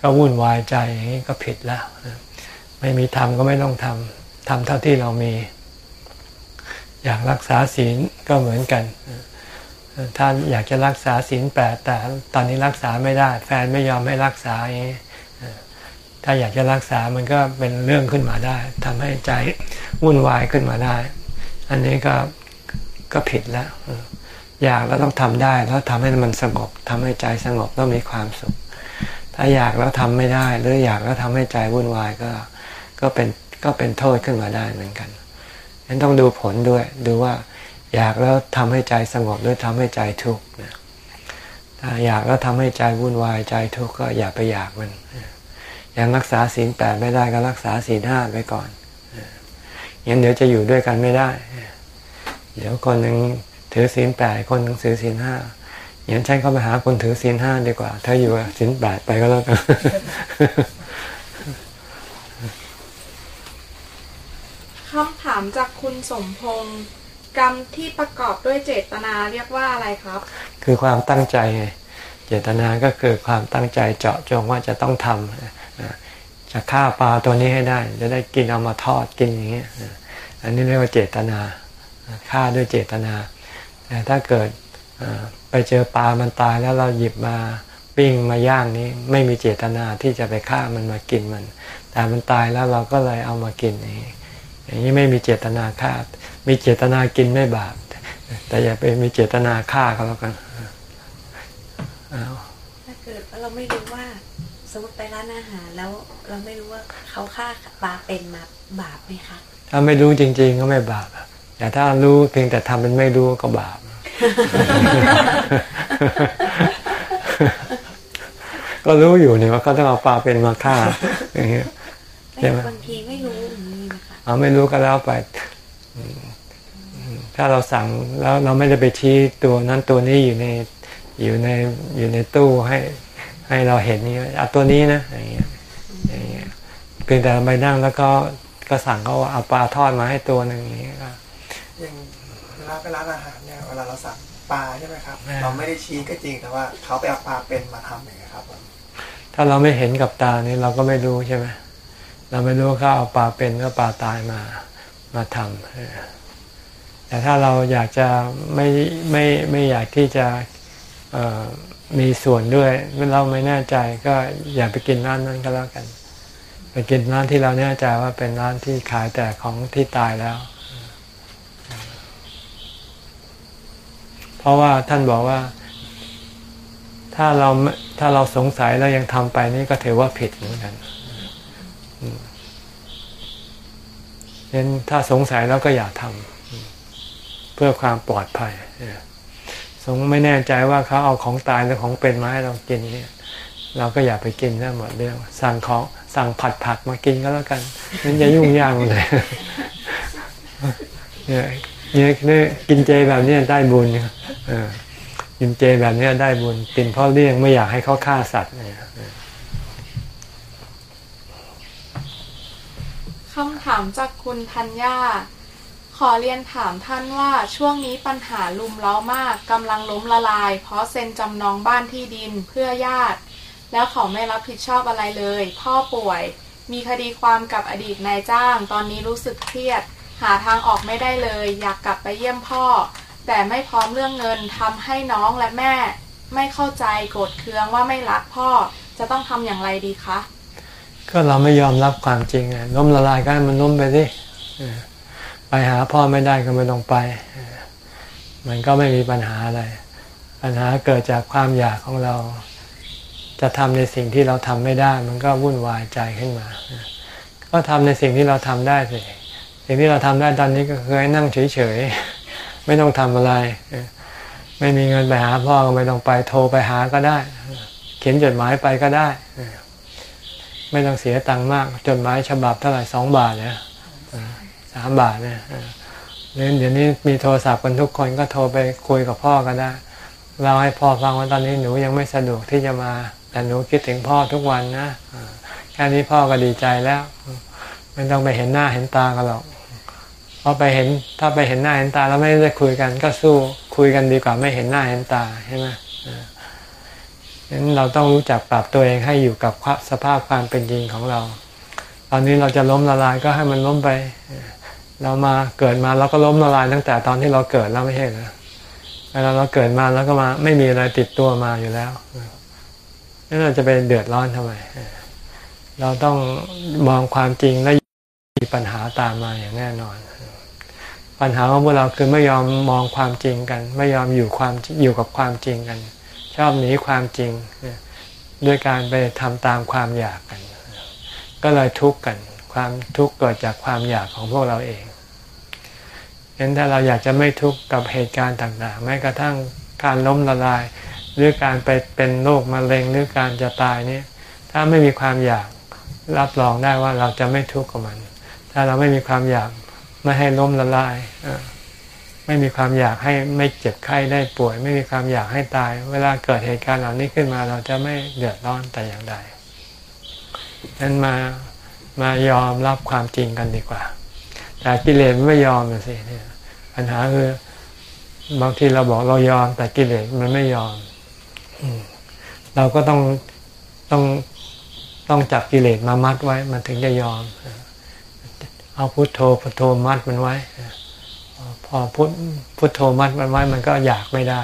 ก็วุ่นวายใจอย่างนี้ก็ผิดแล้ว ไม่มีทำก็ไม่ต้องทำทำเท่าที่เรามี อยากรักษาศีลก็เหมือนกันท่านอยากจะรักษาศีลแปดแต่ตอนนี้รักษาไม่ได้ แฟนไม่ยอมให้รักษาอย่างนี้ถ้าอยากจะรักษามันก็เป็นเรื่องขึ้นมาได้ทำให้ใจวุ่นวายขึ้นมาได้ อันนี้ก็ก็ผิดแล้วอยากแล้วต้องทำได้แล้วทำให้มันสงบทำให้ใจสงบต้องมีความสุข ถ้าอยากแล้วทำไม่ได้ หรืออยากแล้วทำให้ใจวุ่นวายก็ ก็เป็นก็เป็นโทษขึ้นมาได้เหมือนกัน ฉะนั้นต้องดูผลด้วย ดูว่าอยากแล้วทำให้ใจสงบหรือทำให้ใจทุกข์ถ้าอยากแล้วทำให้ใจวุ่นวายใจทุกข์ก็อย่าไปอยากมันยังรักษาศีลแปดไม่ได้ก็รักษาศีลห้าไปก่อนงั้นเดี๋ยวจะอยู่ด้วยกันไม่ได้ เดี๋ยวคนหนึ่งถือศีลแปดคนหนึ่งถือศีลห้าอย่างฉันเข้าไปหาคนถือศีลห้าดีกว่าถ้าอยู่ศีลแปดไปก็แล้วกัน คำถามจากคุณสมพงศ์กรรมที่ประกอบด้วยเจตนาเรียกว่าอะไรครับ คือความตั้งใจไงเจตนาก็คือความตั้งใจเจาะจงว่าจะต้องทำจะฆ่าปลาตัวนี้ให้ได้ จะได้กินเอามาทอดกินอย่างเงี้ยอันนี้เรียกว่าเจตนาฆ่าด้วยเจตนาแต่ถ้าเกิดไปเจอปลามันตายแล้วเราหยิบมาปิ้งมาย่างนี้ไม่มีเจตนาที่จะไปฆ่ามันมากินมัน แต่มันตายแล้วเราก็เลยเอามากินอย่างนี้ อย่างนี้ไม่มีเจตนาฆ่า มีเจตนากินไม่บาป แต่อย่าไปมีเจตนาฆ่าก็แล้วกันถ้าเกิดเราไม่รู้ว่า สมมติไปร้านอาหารแล้วเราไม่รู้ว่าเขาฆ่าปลาเป็นมาบาปไหมคะ ถ้าไม่รู้จริง ๆ ก็ไม่บาปแต่ถ้ารู้เพียงแต่ทำเป็นไม่รู้ก็บาปก็รู้อยู่เนี่ยว่าเขาต้องเอาปลาเป็นมาฆ่าอย่างเงี้ยใช่ไหมบางทีไม่รู้ เอาไม่รู้ก็แล้วไป ถ้าเราสั่งแล้วเราไม่ได้ไปชี้ตัวนั้นตัวนี้อยู่ในอยู่ในอยู่ในตู้ให้ให้เราเห็นนี่เอาตัวนี้นะอย่างเงี้ยอย่างเงี้ยเพียงแต่ไปนั่งแล้วก็ก็สั่งเขาว่าเอาปลาทอดมาให้ตัวหนึ่งอย่างเงี้ยก็อย่างเวลาไปร้านอาหารเนี่ยเวลาเราสั่งปลาใช่ไหมครับ เราไม่ได้ชี้ก็จริงแต่ว่าเขาไปเอาปลาเป็นมาทำอย่างเงี้ยครับ ถ้าเราไม่เห็นกับตานี่เราก็ไม่รู้ใช่ไหม เราไม่รู้เขาเอาปลาเป็นก็ปลาตายมามาทำแต่ถ้าเราอยากจะไม่ไม่ไม่อยากที่จะมีส่วนด้วยเราไม่แน่ใจก็อย่าไปกินร้านนั้นก็แล้วกัน ไปกินร้านที่เราแน่ใจว่าเป็นร้านที่ขายแต่ของที่ตายแล้ว เพราะว่าท่านบอกว่า ถ้าเราถ้าเราสงสัยแล้วยังทำไปนี่ก็ถือว่าผิดเหมือนกัน เน้นถ้าสงสัยแล้วก็อย่าทำเพื่อความปลอดภัยสงไม่แน่ใจว่าเขาเอาของตายหรือของเป็นมาให้เรากินเนี่ย เราก็อย่าไปกินนะหมดเรื่องสั่งของสั่งผัดผักมากินก็แล้วกันมันจะยุ่งยากเลยเนี่ยเนี่ยกินเจแบบนี้ได้บุญเออกินเจแบบนี้ได้บุญกินเพราะเลี่ยงไม่อยากให้เขาฆ่าสัตว์เนี่ย คำถามจากคุณธัญญา ขอเรียนถามท่านว่าช่วงนี้ปัญหาลุมเล้ามากกำลังล้มละลาย เพราะเซ็นจำนองบ้านที่ดินเพื่อญาติ แล้วเขาไม่รับผิดชอบอะไรเลย พ่อป่วย มีคดีความกับอดีตนายจ้าง ตอนนี้รู้สึกเครียด หาทางออกไม่ได้เลย อยากกลับไปเยี่ยมพ่อ แต่ไม่พร้อมเรื่องเงินทำให้น้องและแม่ ไม่เข้าใจโกรธเคืองว่าไม่รักพ่อจะต้องทำอย่างไรดีคะ ก็เราไม่ยอมรับความจริงไงล้มละลายกันมันล้มไปสิไปหาพ่อไม่ได้ก็ไม่ต้องไป มันก็ไม่มีปัญหาอะไร ปัญหาเกิดจากความอยากของเรา จะทำในสิ่งที่เราทำไม่ได้ มันก็วุ่นวายใจขึ้นมา ก็ทำในสิ่งที่เราทำได้สิ สิ่งที่เราทำได้ตอนนี้ก็คือให้นั่งเฉยๆ ไม่ต้องทำอะไร ไม่มีเงินไปหาพ่อก็ไม่ต้องไป โทรไปหาก็ได้ เขียนจดหมายไปก็ได้ ไม่ต้องเสียตังค์มากจดหมายฉบับเท่าไหร่สองบาทเนี่ยสามบาทเนี่ยเดี๋ยวนี้มีโทรศัพท์กันทุกคนก็โทรไปคุยกับพ่อก็ได้เราให้พ่อฟังว่าตอนนี้หนูยังไม่สะดวกที่จะมา แต่หนูคิดถึงพ่อทุกวันนะแค่นี้พ่อก็ดีใจแล้วไม่ต้องไปเห็นหน้าเห็นตากันหรอกพพอไปเห็นถ้าไปเห็นหน้าเห็นตาแล้วไม่ได้คุยกันก็สู้คุยกันดีกว่าไม่เห็นหน้าเห็นตาใช่ไหม ฉะนั้นเราต้องรู้จักปรับตัวเองให้อยู่กับสภาพความเป็นจริงของเรา ตอนนี้เราจะล้มละลายก็ให้มันล้มไป เรามาเกิดมาเราก็ล้มละลายตั้งแต่ตอนที่เราเกิดแล้วไม่ใช่เหรอเวลาเราเกิดมาแล้วก็มาไม่มีอะไรติดตัวมาอยู่แล้วนั่นเราจะไปเดือดร้อนทำไม เราต้องมองความจริงและมีปัญหาตามมาอย่างแน่นอน ปัญหาของพวกเราคือไม่ยอมมองความจริงกัน ไม่ยอมอยู่ความอยู่กับความจริงกัน ชอบหนีความจริง ด้วยการไปทำตามความอยากกัน ก็เลยทุกข์กัน ความทุกข์เกิดจากความอยากของพวกเราเองเห็นถ้าเราอยากจะไม่ทุกข์กับเหตุการณ์ต่างๆ แม้กระทั่งการล้มละลาย หรือการไปเป็นโรคมะเร็งหรือการจะตายนี่ถ้าไม่มีความอยากรับรองได้ว่าเราจะไม่ทุกข์กับมัน ถ้าเราไม่มีความอยากไม่ให้ล้มละลาย ไม่มีความอยากให้ไม่เจ็บไข้ได้ป่วย ไม่มีความอยากให้ตาย เวลาเกิดเหตุการณ์เหล่านี้ขึ้นมาเราจะไม่เดือดร้อนแต่อย่างใดนั้นมามายอมรับความจริงกันดีกว่า แต่กิเลสไม่ยอมสิเนี่ยปัญหาคือบางทีเราบอกเรายอม แต่กิเลสมันไม่ยอมเราก็ต้องต้องต้องจับกิเลสมามัดไว้ มันถึงจะยอม เอาพุทโธพุทโธมัดมันไว้ พอพุทพุทโธมัดมันไว้มันก็อยากไม่ได้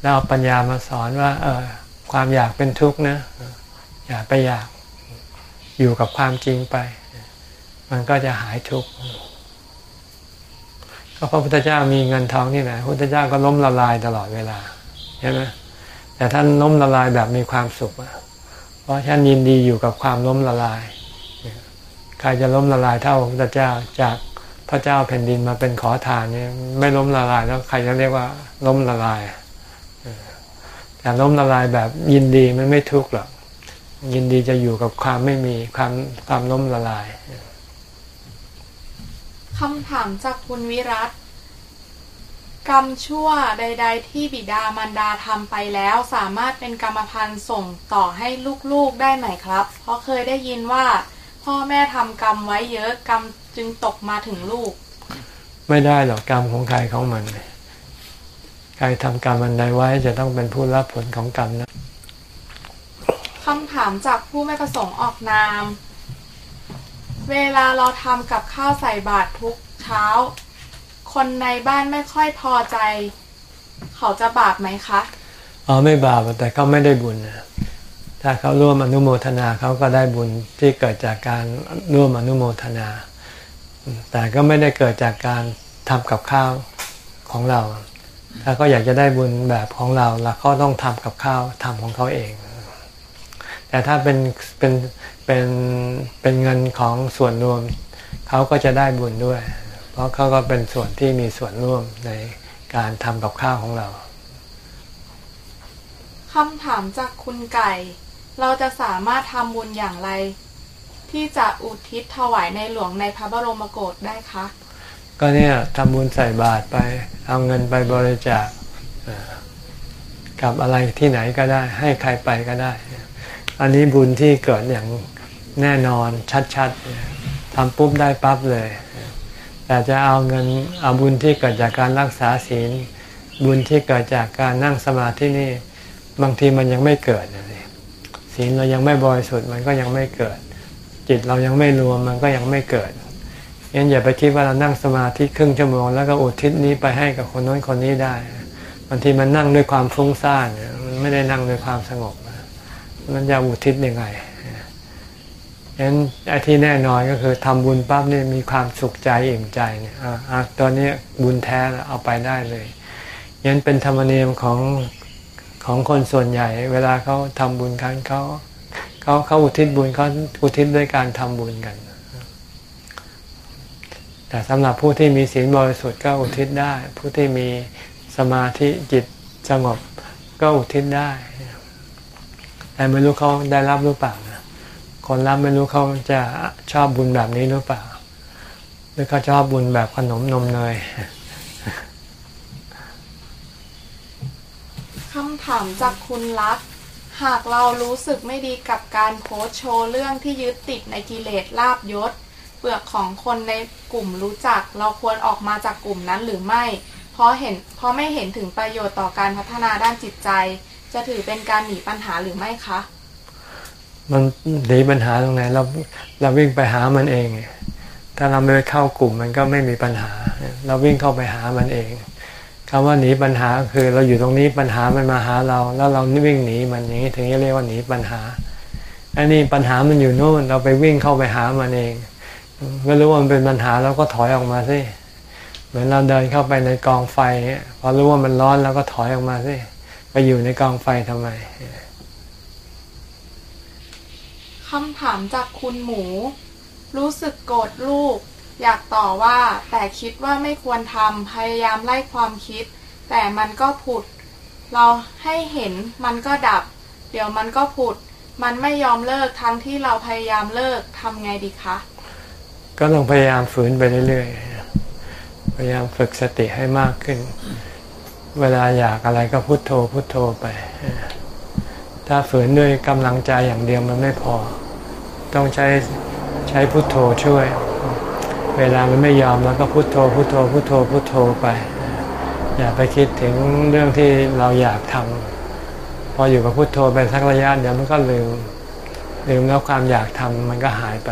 แล้วเอาปัญญามาสอนว่า เออความอยากเป็นทุกข์นะ อย่าไปอยากอยู่กับความจริงไป มันก็จะหายทุกข์ก็พระพุทธเจ้ามีเงินทองที่ไหนพระพุทธเจ้าก็ล้มละลายตลอดเวลาใช่ไหมแต่ท่านล้มละลายแบบมีความสุขอะราะฉันยินดีอยู่กับความล้มละลาย ใครจะล้มละลายเท่าพระเจ้าจาก พระเจ้าแผ่นดินมาเป็นขอทานเนี่ยไม่ล้มละลายแล้วใครจะเรียกว่าล้มละลายแต่ล้มละลายแบบยินดีมันไม่ทุกข์หรอกยินดีจะอยู่กับความไม่มีความความล้มละลายคำถามจากคุณวิรัตกรรมชั่วใด ๆ ที่บิดามารดาทำไปแล้วสามารถเป็นกรรมพันธุ์ส่งต่อให้ลูกๆได้ไหมครับ เพราะเคยได้ยินว่า พ่อแม่ทำกรรมไว้เยอะกรรม จึงตกมาถึงลูก ไม่ได้หรอกกรรมของใครของมัน ใครทำกรรมอันใดไว้จะต้องเป็นผู้รับผลของกรรมนะคำถามจากผู้ไม่ประสงค์ออกนาม เวลาเราทำกับข้าวใส่บาตรทุกเช้า คนในบ้านไม่ค่อยพอใจ เขาจะบาปไหมคะอ๋อไม่บาปแต่เขาไม่ได้บุญนะถ้าเขาร่วมอนุโมทนาเขาก็ได้บุญที่เกิดจากการร่วมอนุโมทนา แต่ก็ไม่ได้เกิดจากการทำกับข้าวของเรา ถ้าเขาอยากจะได้บุญแบบของเราแล้วเขาต้องทำกับข้าวทำของเขาเอง แต่ถ้าเป็นเป็นเป็นเป็นเงินของส่วนรวมเขาก็จะได้บุญด้วย เพราะเขาก็เป็นส่วนที่มีส่วนร่วมในการทำกับข้าวของเราคำถามจากคุณไก่ เราจะสามารถทำบุญอย่างไร ที่จะอุทิศถวายในหลวงในพระบรมโกศได้คะก็เนี่ยทำบุญใส่บาตรไป เอาเงินไปบริจาคกับอะไรที่ไหนก็ได้ ให้ใครไปก็ได้ อันนี้บุญที่เกิดอย่างแน่นอนชัดๆทำปุ๊บได้ปั๊บเลย แต่จะเอาเงินเอาบุญที่เกิดจากการรักษาศีล บุญที่เกิดจากการนั่งสมาธินี่ บางทีมันยังไม่เกิดเลยศีลเรายังไม่บริสุทธิ์มันก็ยังไม่เกิด จิตเรายังไม่รวมมันก็ยังไม่เกิดงั้นอย่าไปคิดว่าเรานั่งสมาธิครึ่งชั่วโมงแล้วก็อุทิศนี้ไปให้กับคนน้นคนนี้ได้บางทีมันนั่งด้วยความฟุ้งซ่านมันไม่ได้นั่งด้วยความสงบมันจะอุทิศยังไงฉะนั้นไอ้ที่แน่นอนก็คือทำบุญปั๊บนี่มีความสุขใจอิ่มใจเนี่ยอ่าตอนนี้บุญแท้เอาไปได้เลยยันเป็นธรรมเนียมของของคนส่วนใหญ่ เวลาเขาทำบุญกันเขา เขาเขาอุทิศบุญเขาอุทิศด้วยการทำบุญกัน แต่สำหรับผู้ที่มีศีลบริสุทธิ์ก็อุทิศได้ ผู้ที่มีสมาธิจิตสงบก็อุทิศได้ แต่ไม่รู้เขาได้รับหรือเปล่าคนรับไม่รู้เขาจะชอบบุญแบบนี้หรือเปล่า หรือเขาชอบบุญแบบขนมนมเนยคำถามจากคุณรัก หากเรารู้สึกไม่ดีกับการโพสโชว์เรื่องที่ยึดติดในกิเลสลาบยศ เปลือกของคนในกลุ่มรู้จัก เราควรออกมาจากกลุ่มนั้นหรือไม่ เพราะเห็นเพราะไม่เห็นถึงประโยชน์ต่อการพัฒนาด้านจิตใจ จะถือเป็นการหนีปัญหาหรือไม่คะ มันหนีปัญหาตรงไหนเราเราวิ่งไปหามันเอง ถ้าเราไม่เข้ากลุ่มมันก็ไม่มีปัญหา เราวิ่งเข้าไปหามันเอง คำว่าหนีปัญหาคือเราอยู่ตรงนี้ปัญหามันมาหาเรา แล้วเราวิ่งหนีมันอย่างนี้ถึงจะเรียกว่าหนีปัญหา อันนี้ปัญหามันอยู่โน่นเราไปวิ่งเข้าไปหามันเองก็รู้ว่ามันเป็นปัญหาเราก็ถอยออกมาสิเหมือนเราเดินเข้าไปในกองไฟพอรู้ว่ามันร้อนเราก็ถอยออกมาสิไปอยู่ในกองไฟทำไมคำถามจากคุณหมู รู้สึกโกรธลูก อยากต่อว่าแต่คิดว่าไม่ควรทำพยายามไล่ความคิด แต่มันก็ผุด เราให้เห็นมันก็ดับ เดี๋ยวมันก็ผุด มันไม่ยอมเลิกทั้งที่เราพยายามเลิกทำไงดีคะ ก็ต้องพยายามฝืนไปเรื่อยๆ พยายามฝึกสติให้มากขึ้น เวลาอยากอะไรก็พุโทโธพุโทโธไป ถ้าฝืนด้วยกำลังใจอย่างเดียวมันไม่พอ ต้องใช้ใช้พุโทโธช่วย เวลามันไม่ยอมแล้วก็พุโทโธพุโทโธพุโทโธพุโทโธไป อย่าไปคิดถึงเรื่องที่เราอยากทำพออยู่กับพุโทโธไปสักระยะเดี๋ยวมันก็ลืมลืมแล้วความอยากทำมันก็หายไป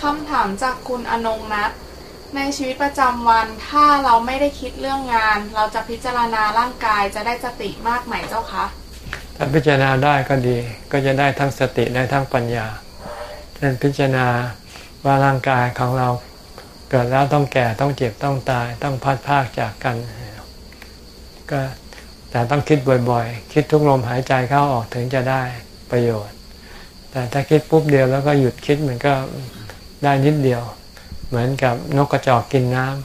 คำถามจากคุณอนงนัทในชีวิตประจำวันถ้าเราไม่ได้คิดเรื่องงาน เราจะพิจารณาร่างกายจะได้สติมากไหมเจ้าคะถ้าพิจารณาได้ก็ดี ก็จะได้ทั้งสติได้ทั้งปัญญาเช่นพิจารณา ว่าร่างกายของเราเกิดแล้วต้องแก่ต้องเจ็บต้องตาย ต้องพัดพากจากกัน ก็แต่ต้องคิดบ่อยๆ คิดทุกลมหายใจเข้าออกถึงจะได้ประโยชน์ แต่ถ้าคิดปุ๊บเดียวแล้วก็หยุดคิดมันก็ได้นิดเดียว เหมือนกับนกกระจอกกินน้ำ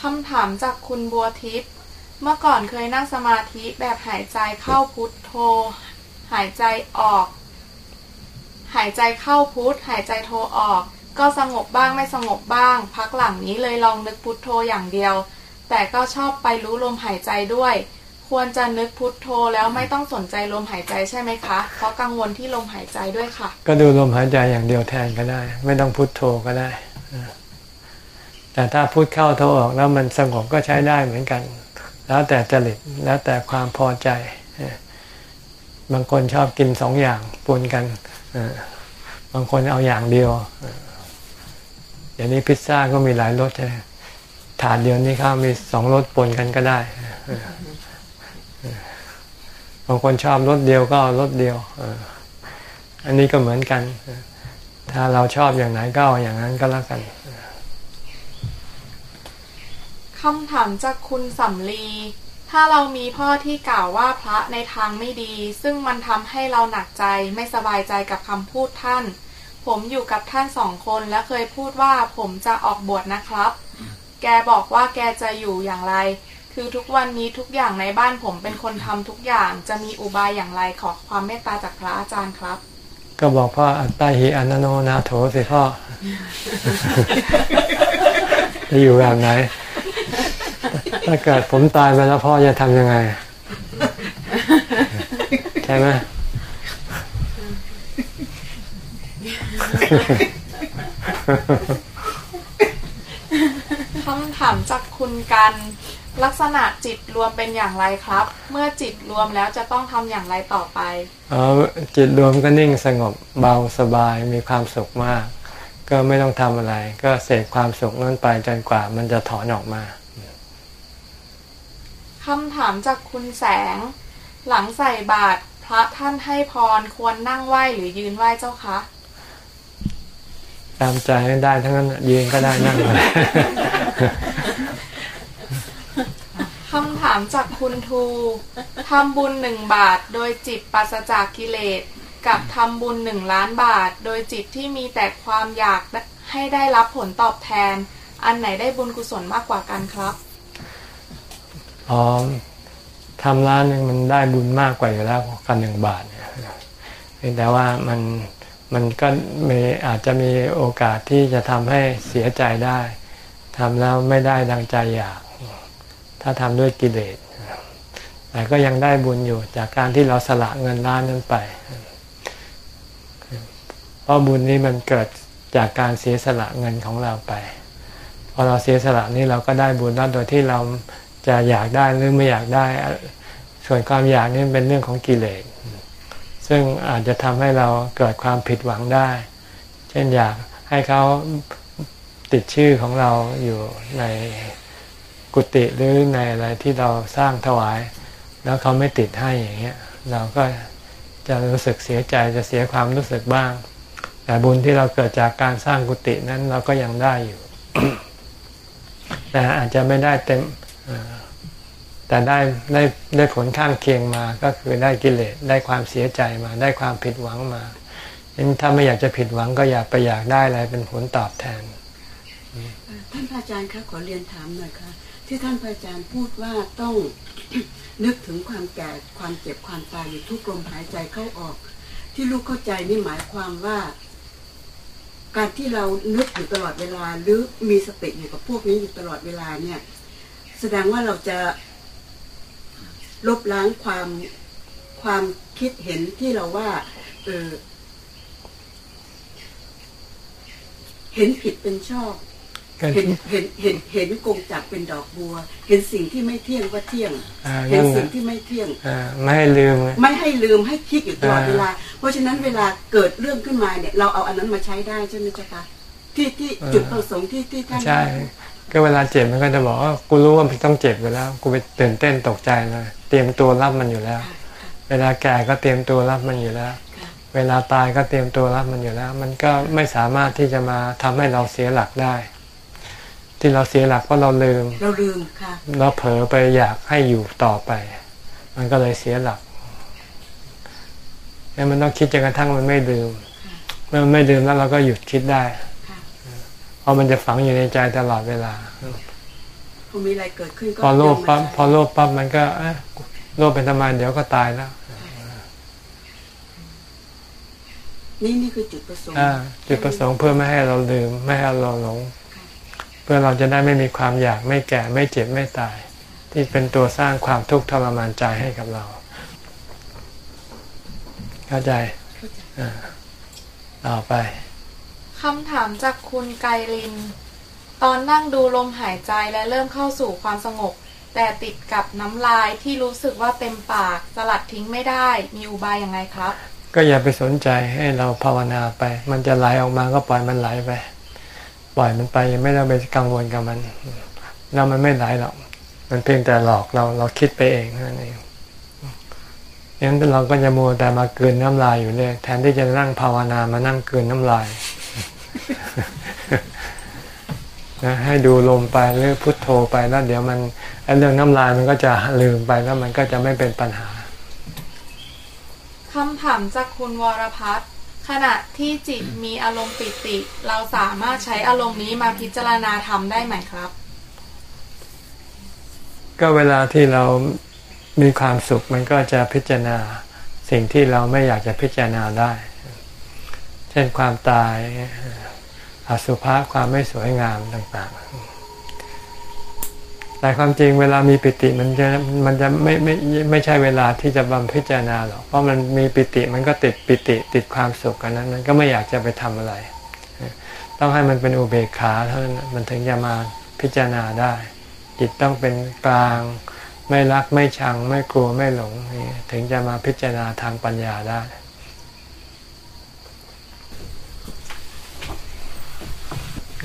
คำถามจากคุณบัวทิพย์เมื่อก่อนเคยนั่งสมาธิแบบหายใจเข้าพุทโธ หายใจออก หายใจเข้าพุทหายใจโทออก ก็สงบบ้างไม่สงบบ้าง พักหลังนี้เลยลองนึกพุทโธอย่างเดียว แต่ก็ชอบไปรู้ลมหายใจด้วย ควรจะนึกพุทโธแล้วไม่ต้องสนใจลมหายใจใช่ไหมคะ เพราะกังวลที่ลมหายใจด้วยค่ะ ก็ดูลมหายใจอย่างเดียวแทนก็ได้ ไม่ต้องพุทโธก็ได้ แต่ถ้าพุทเข้าโธออกแล้วมันสงบก็ใช้ได้เหมือนกัน แล้วแต่จริตแล้วแต่ความพอใจบางคนชอบกินสองอย่างปนกัน บางคนเอาอย่างเดียวอย่างนี้พิซซ่าก็มีหลายรสใช่ถาดเดียวนี้เขาวมีสองรสปนกันก็ได้บางคนชอบรถเดียวก็รถเดียวอันนี้ก็เหมือนกัน ถ้าเราชอบอย่างไหนก็เอาอย่างนั้นก็แล้วกันคำถามจากคุณสำลี ถ้าเรามีพ่อที่กล่าวว่าพระในทางไม่ดี ซึ่งมันทำให้เราหนักใจไม่สบายใจกับคำพูดท่าน ผมอยู่กับท่านสองคนและเคยพูดว่าผมจะออกบวชนะครับ แกบอกว่าแกจะอยู่อย่างไร คือทุกวันนี้ทุกอย่างในบ้านผมเป็นคนทำทุกอย่างจะมีอุบายอย่างไรขอความเมตตาจากพระอาจารย์ครับ ก็บอกพ่ออัตตาหิอนันโนนาโถสิพ่อจะอยู่แบบไหน ถ้าเกิดผมตายไปแล้วพ่อจะทำยังไง ใช่ไหมคำถามจากคุณกัน ลักษณะจิตรวมเป็นอย่างไรครับ เมื่อจิตรวมแล้วจะต้องทำอย่างไรต่อไปอ๋อจิตรวมก็นิ่งสงบเบาสบายมีความสุขมาก ก็ไม่ต้องทำอะไร ก็เสกความสุขนั้นไปจนกว่ามันจะถอนออกมา คำถามจากคุณแสง หลังใส่บาตรพระท่านให้พรควรนั่งไหว้หรือยืนไหว้เจ้าคะตามใจได้ทั้งนั้นยืนก็ได้นั่งก็ได้คำถามจากคุณทูทำบุญหนึ่งบาท โดยจิตปราศจากกิเลสกับทำบุญหนึ่งล้านบาท โดยจิตที่มีแต่ความอยากให้ได้รับผลตอบแทน อันไหนได้บุญกุศลมากกว่ากันครับ อ๋อทำล้านหนึ่งมันได้บุญมากกว่าอยู่แล้วกันหนึ่งบาทเนี่ยแต่ว่ามันมันก็มีอาจจะมีโอกาสที่จะทำให้เสียใจได้ทำแล้วไม่ได้ดังใจอยาก ถ้าทำด้วยกิเลสแต่ก็ยังได้บุญอยู่จากการที่เราสละเงินล้านนั้นไป เพราะบุญนี้มันเกิดจากการเสียสละเงินของเราไป พอเราเสียสละนี่เราก็ได้บุญแล้วโดยที่เรา จะอยากได้หรือไม่อยากได้ ส่วนความอยากนี่เป็นเรื่องของกิเลสซึ่งอาจจะทำให้เราเกิดความผิดหวังได้ เช่นอยากให้เขาติดชื่อของเราอยู่ในกุฏิหรือในอะไรที่เราสร้างถวาย แล้วเขาไม่ติดให้อย่างเงี้ย เราก็จะรู้สึกเสียใจจะเสียความรู้สึกบ้าง แต่บุญที่เราเกิดจากการสร้างกุฏินั้นเราก็ยังได้อยู่ แต่อาจจะไม่ได้เต็ม แต่ได้ได้ได้ผลข้างเคียงมาก็คือได้กิเลสได้ความเสียใจมา ได้ความผิดหวังมาฉะนั้นถ้าไม่อยากจะผิดหวังก็อย่าไปอยากได้อะไรเป็นผลตอบแทน ท่านพระอาจารย์คะขอเรียนถามหน่อยค่ะที่ท่านพระอาจารย์พูดว่าต้องนึกถึงความแก่ความเจ็บความตายอยู่ทุกลมหายใจเข้าออก ที่ลูกเข้าใจนี่หมายความว่า การที่เรานึกอยู่ตลอดเวลา หรือมีสติอยู่กับพวกนี้อยู่ตลอดเวลาเนี่ย แสดงว่าเราจะ ลบล้างความความคิดเห็นที่เราว่า เออ เห็นผิดเป็นชอบ เห็นเห็นเห็นเห็นกงจักรเป็นดอกบัว เห็นสิ่งที่ไม่เที่ยงว่าเที่ยง เห็นสิ่งที่ไม่เที่ยงไม่ให้ลืม ไม่ให้ลืมให้คิดอยู่ตลอดเวลา เพราะฉะนั้นเวลาเกิดเรื่องขึ้นมาเนี่ย เราเอาอันนั้นมาใช้ได้ใช่ไหมจ๊ะคะที่ที่จุดประสงค์ที่ที่ท่านใช่ ก็เวลาเจ็บมันก็จะบอกว่ากูรู้ว่ามันต้องเจ็บอยู่แล้ว กูไปตื่นเต้นตกใจเลย เตรียมตัวรับมันอยู่แล้ว เวลาแก่ก็เตรียมตัวรับมันอยู่แล้ว เวลาตายก็เตรียมตัวรับมันอยู่แล้ว มันก็ไม่สามารถที่จะมาทำให้เราเสียหลักได้ ที่เราเสียหลักเพราะเราลืม เราลืมค่ะเราเผลอไปอยากให้อยู่ต่อไป มันก็เลยเสียหลักนี่มันต้องคิดจนกระทั่งมันไม่ลืม เมื่อมันไม่ลืมแล้วเราก็หยุดคิดได้ เพราะมันจะฝังอยู่ในใจตลอดเวลาพอมีอะไรเกิดขึ้นก็พอโลภปั๊บโยงมาพอโลภปั๊บมันก็เอ๊ะโลภเป็นธรรมดาเดี๋ยวก็ตายแล้วนี่นี่คือจุดประสงค์อ่าจุดประสงค์เพื่อไม่ให้เราลืมไม่ให้เราหลง เพื่อเราจะได้ไม่มีความอยากไม่แก่ไม่เจ็บไม่ตาย ที่เป็นตัวสร้างความทุกข์ทรมานใจให้กับเรา เข้าใจ อ่าต่อไป คำถามจากคุณไกลิน ตอนนั่งดูลมหายใจและเริ่มเข้าสู่ความสงบ แต่ติดกับน้ำลายที่รู้สึกว่าเต็มปากสลัดทิ้งไม่ได้ มีอุบายยังไงครับ ก็อย่าไปสนใจให้เราภาวนาไป มันจะไหลออกมาก็ปล่อยมันไหลไป ปล่อยมันไปยังไม่ต้องไปกังวลกับมัน แล้วมันไม่ไหลหรอก มันเพียงแต่หลอกเราเราคิดไปเองนั่นเองงั้นเราก็จะมัวแต่มาเกินน้ำลายอยู่เลยแทนที่จะนั่งภาวนามานั่งเกินน้ำลาย ให้ดูลมไปหรือพุทโธไปแล้วเดี๋ยวมันไอ้เรื่องน้ำลายมันก็จะลืมไปแล้วมันก็จะไม่เป็นปัญหาคำถามจากคุณวรพัฒน์ขณะที่จิตมีอารมณ์ปิติ เราสามารถใช้อารมณ์นี้มาพิจารณาธรรมได้ไหมครับ ก็เวลาที่เรามีความสุขมันก็จะพิจารณาสิ่งที่เราไม่อยากจะพิจารณาได้ เช่นความตาย อสุภะความไม่สวยงามต่างๆ แต่ความจริงเวลามีปิติมันจะมันจะไม่ไม่ไม่ใช่เวลาที่จะบำพิจารณาหรอก เพราะมันมีปิติมันก็ติดปิติติดความสุขกันนั้น มันก็ไม่อยากจะไปทำอะไร ต้องให้มันเป็นอุเบกขาเท่านั้นมันถึงจะมาพิจารณาได้ จิตต้องเป็นกลาง ไม่รักไม่ชัง ไม่กลัวไม่หลงถึงจะมาพิจารณาทางปัญญาได้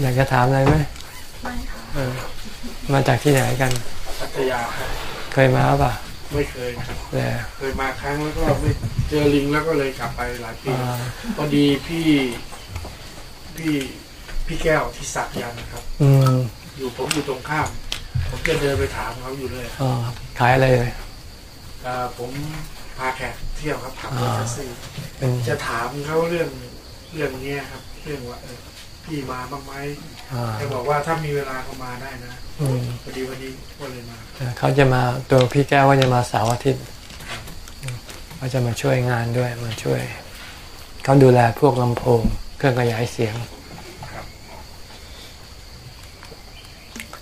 อยากจะถามอะไรไหมไม่ค่ะเออมาจากที่ไหนกันพัทยาครับเคยมาป่ะไม่เคยครับแต่เคยมาครั้งแล้วก็ไม่เจอลิงแล้วก็เลยกลับไปหลายปีอ่าพอดีพี่พี่พี่แก้วที่สักยันต์นะครับ อืมอยู่ผมอยู่ตรงข้าม ผมจะเดินไปถามเขาอยู่เลยอ๋อขายอะไรเลยเอ่อผมพาแขกเที่ยวครับขับรถแท็กซี่เป็นจะถามเขาเรื่องเรื่องเนี้ยครับ เรื่องว่าเออ พี่มาบ้างไหมอ่าแกบอกว่าถ้ามีเวลาก็มาได้นะอืมพอดีวันนี้ก็เลยมาเขาจะมาตัวพี่แก้วก็จะมาเสาร์อาทิตย์เขาจะมาช่วยงานด้วยมาช่วย เขาดูแลพวกลำโพง เครื่องขยายเสียงครับ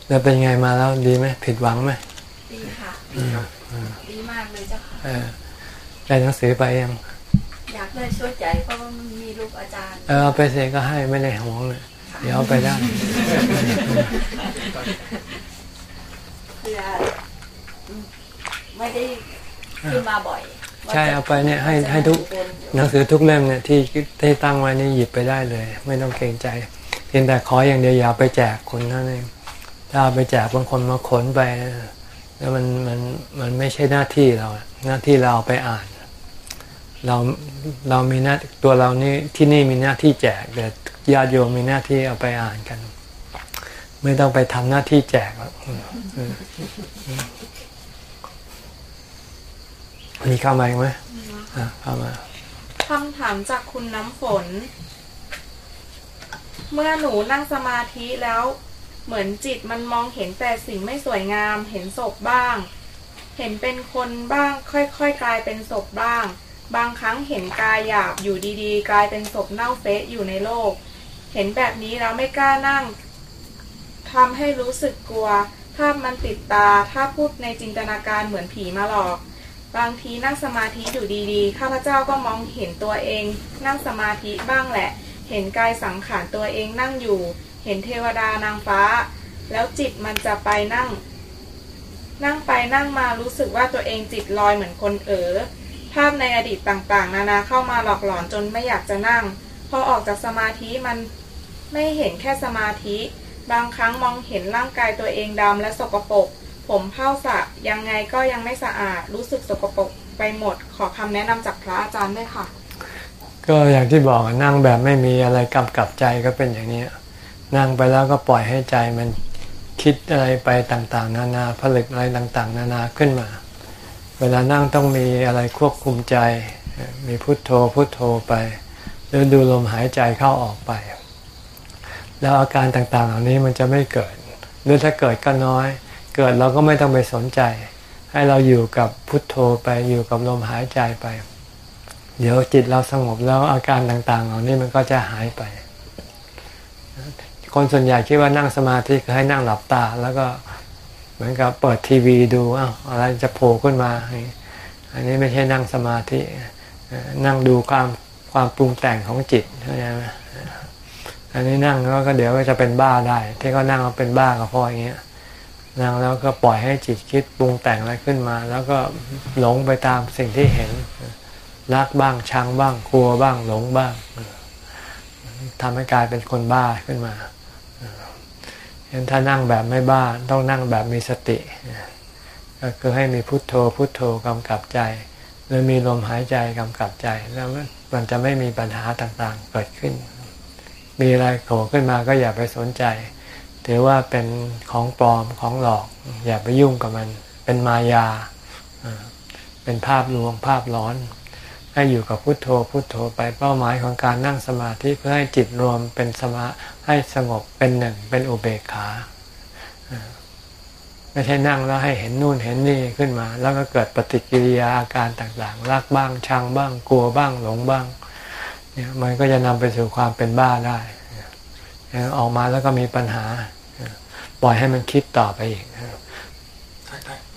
แล้วเป็นไงมาแล้วดีไหมผิดหวังไหมดีค่ะดีครับดีมากเลยเจ้าค่ะเออได้หนังสือไปยังอยาก ได้ช่วยใจเพราะว่ามันมีรูปอาจารย์ เออเอาไปเสก็ให้ไม่ได้ห่วงเลย เดี๋ยวเอาไปได้เพื่อไม่ได้ขึ้นมาบ่อย ใช่เอาไปเนี่ยให้ให้ทุกหนังสือทุกเล่มเนี่ยที่ที่ตั้งไว้นี่หยิบไปได้เลย ไม่ต้องเกรงใจเพียงแต่ขออย่างเดียวอย่าไปแจกคนนั่นเองถ้าไปแจกบางคนมาขนไปแล้วมันมันมันไม่ใช่หน้าที่เราหน้าที่เราไปอ่าน เราเรามีหน้าตัวเรานี่ที่นี่มีหน้าที่แจกแต่ญาติโยมมีหน้าที่เอาไปอ่านกัน ไม่ต้องไปทำหน้าที่แจกหรอกมีเข้ามาอีกไหมเข้ามาคำถามจากคุณน้ำฝน เมื่อหนูนั่งสมาธิแล้วเหมือนจิตมันมองเห็นแต่สิ่งไม่สวยงาม เห็นศพบ้าง เห็นเป็นคนบ้าง ค่อยๆกลายเป็นศพบ้าง บางครั้งเห็นกายหยาบอยู่ดีๆ กลายเป็นศพเน่าเฟะอยู่ในโลก เห็นแบบนี้แล้วไม่กล้านั่งทำให้รู้สึกกลัวถ้ามันติดตา ถ้าพูดในจินตนาการเหมือนผีมาหลอก บางทีนั่งสมาธิอยู่ดีๆ ข้าพเจ้าก็มองเห็นตัวเอง นั่งสมาธิบ้างแหละ เห็นกายสังขารตัวเองนั่งอยู่ เห็นเทวดานางฟ้า แล้วจิตมันจะไปนั่ง นั่งไปนั่งมารู้สึกว่าตัวเองจิตลอยเหมือนคนเอ๋อาพในอดีตต่างๆ นานาเข้ามาหลอกหลอนจนไม่อยากจะนั่ง พอออกจากสมาธิมันไม่เห็นแค่สมาธิ บางครั้งมองเห็นร่างกายตัวเองดำและสกปรก ผมเผ้าสระยังไงก็ยังไม่สะอาด รู้สึกสกปรกไปหมด ขอคำแนะนำจากพระอาจารย์ด้วยค่ะ ก็อย่างที่บอกนั่งแบบไม่มีอะไรกำกับใจก็เป็นอย่างนี้ นั่งไปแล้วก็ปล่อยให้ใจมันคิดอะไรไปต่างๆ นานาผลิตอะไรต่างๆ นานาขึ้นมา เวลานั่งต้องมีอะไรควบคุมใจ มีพุทโธพุทโธไป หรือดูลมหายใจเข้าออกไป แล้วอาการต่างๆ เหล่านี้มันจะไม่เกิด หรือถ้าเกิดก็น้อย เกิดเราก็ไม่ต้องไปสนใจ ให้เราอยู่กับพุทโธไปอยู่กับลมหายใจไป เดี๋ยวจิตเราสงบแล้วอาการต่างๆ เหล่านี้มันก็จะหายไป คนส่วนใหญ่คิดว่านั่งสมาธิคือให้นั่งหลับตาแล้วก็ เหมือนกับเปิดทีวีดูอ้าวอะไรจะโผล่ขึ้นมา อันนี้ไม่ใช่นั่งสมาธิ นั่งดูความความปรุงแต่งของจิตเข้าใจไหมอันนี้นั่งแล้วก็เดี๋ยวก็จะเป็นบ้าได้ ที่เขานั่งเป็นบ้าก็เพราะอย่างเงี้ยนั่งแล้วก็ปล่อยให้จิตคิดปรุงแต่งอะไรขึ้นมา แล้วก็หลงไปตามสิ่งที่เห็น รักบ้างชังบ้างกลัวบ้างหลงบ้างทำให้กลายเป็นคนบ้าขึ้นมา เห็นถ้านั่งแบบไม่บ้าต้องนั่งแบบมีสติ ก็คือให้มีพุทโธพุทโธกำกับใจ หรือมีลมหายใจกำกับใจ แล้วมันจะไม่มีปัญหาต่างๆเกิดขึ้น มีอะไรโผล่ขึ้นมาก็อย่าไปสนใจ ถือว่าเป็นของปลอมของหลอก อย่าไปยุ่งกับมัน เป็นมายา เป็นภาพลวงภาพร้อน ให้อยู่กับพุโทโธพุโทโธไปเป้าหมายของการนั่งสมาธิเพื่อให้จิตรวมเป็นสมาให้สงบเป็นหนึ่งเป็นอุเบกขาไม่ใช่นั่งแล้วให้เห็นนู่นเห็นนี่ขึ้นมา แล้วก็เกิดปฏิกิริยาอาการต่างๆ รักบ้างชังบ้างกลัวบ้างหลงบ้างเนี่ยมันก็จะนำไปสู่ความเป็นบ้าได้ออกมาแล้วก็มีปัญหา ปล่อยให้มันคิดต่อไปอีก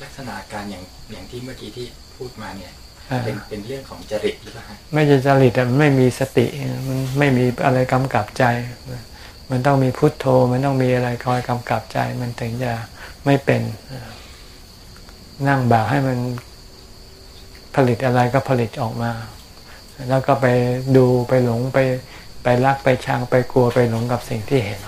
ลักษณะการอย่างอย่างที่เมื่อกี้ที่พูดมาเนี่ย เป็นเป็นเรื่องของจริตหรือเปล่าไม่ใช่จริตแต่ไม่มีสติมันไม่มีอะไรกำกับใจ มันต้องมีพุทโธ มันต้องมีอะไรคอยกำกับใจ มันถึงจะไม่เป็นนั่งแบบให้มันผลิตอะไรก็ผลิตออกมา แล้วก็ไปดูไปหลงไปไปรักไปชังไปกลัวไปหลงกับสิ่งที่เห็น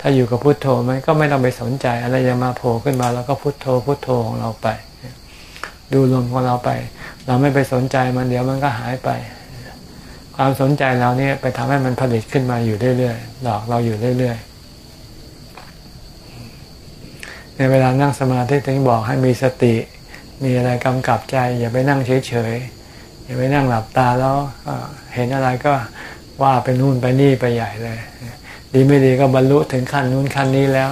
ถ้าอยู่กับพุทโธมันก็ไม่ต้องไปสนใจ อะไรจะมาโผล่ขึ้นมา แล้วก็พุทโธพุทโธของเราไป ดูลมของเราไป เราไม่ไปสนใจมันเดี๋ยวมันก็หายไป ความสนใจเราเนี่ยไปทำให้มันผลิตขึ้นมาอยู่เรื่อยๆหลอกเราอยู่เรื่อยๆในเวลานั่งสมาธิถึงบอกให้มีสติ มีอะไรกำกับใจ อย่าไปนั่งเฉยๆอย่าไปนั่งหลับตาแล้วเห็นอะไรก็ว่าไปนู่นไปนี่ไปใหญ่เลย ดีไม่ดีก็บรรลุถึงขั้นนู้นขั้นนี้แล้ว